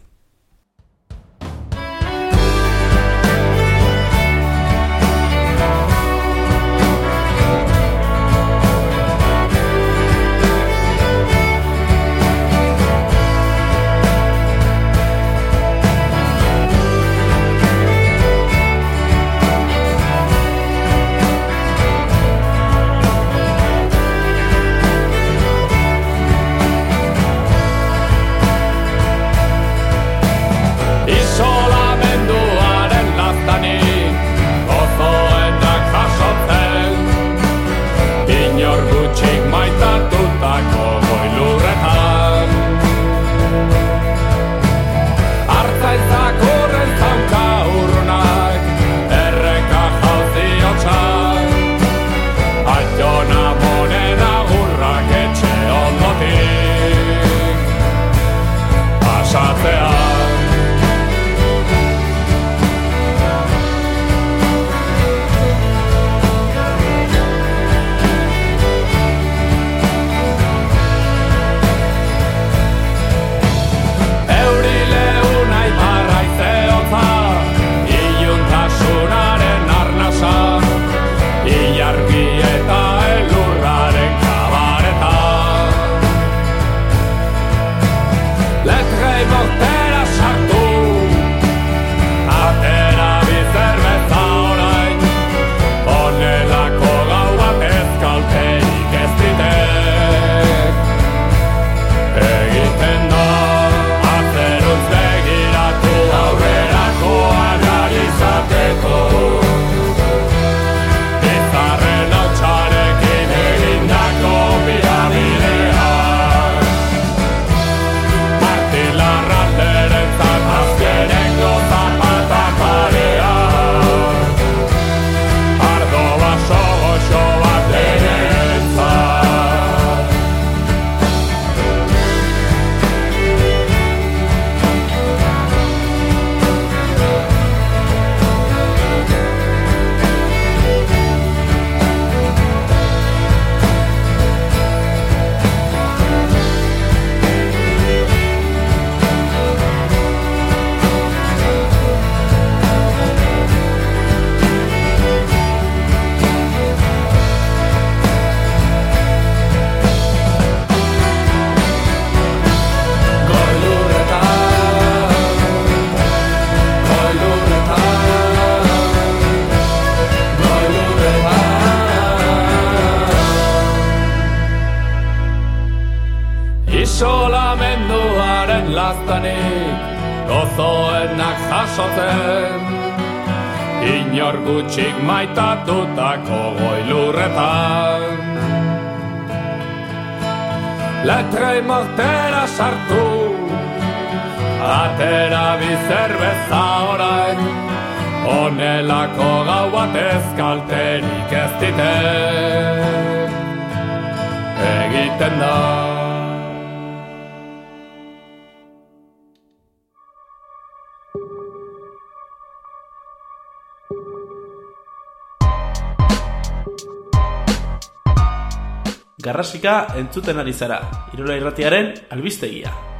Entzuten ari zara, Irola Irratiaren albistegia.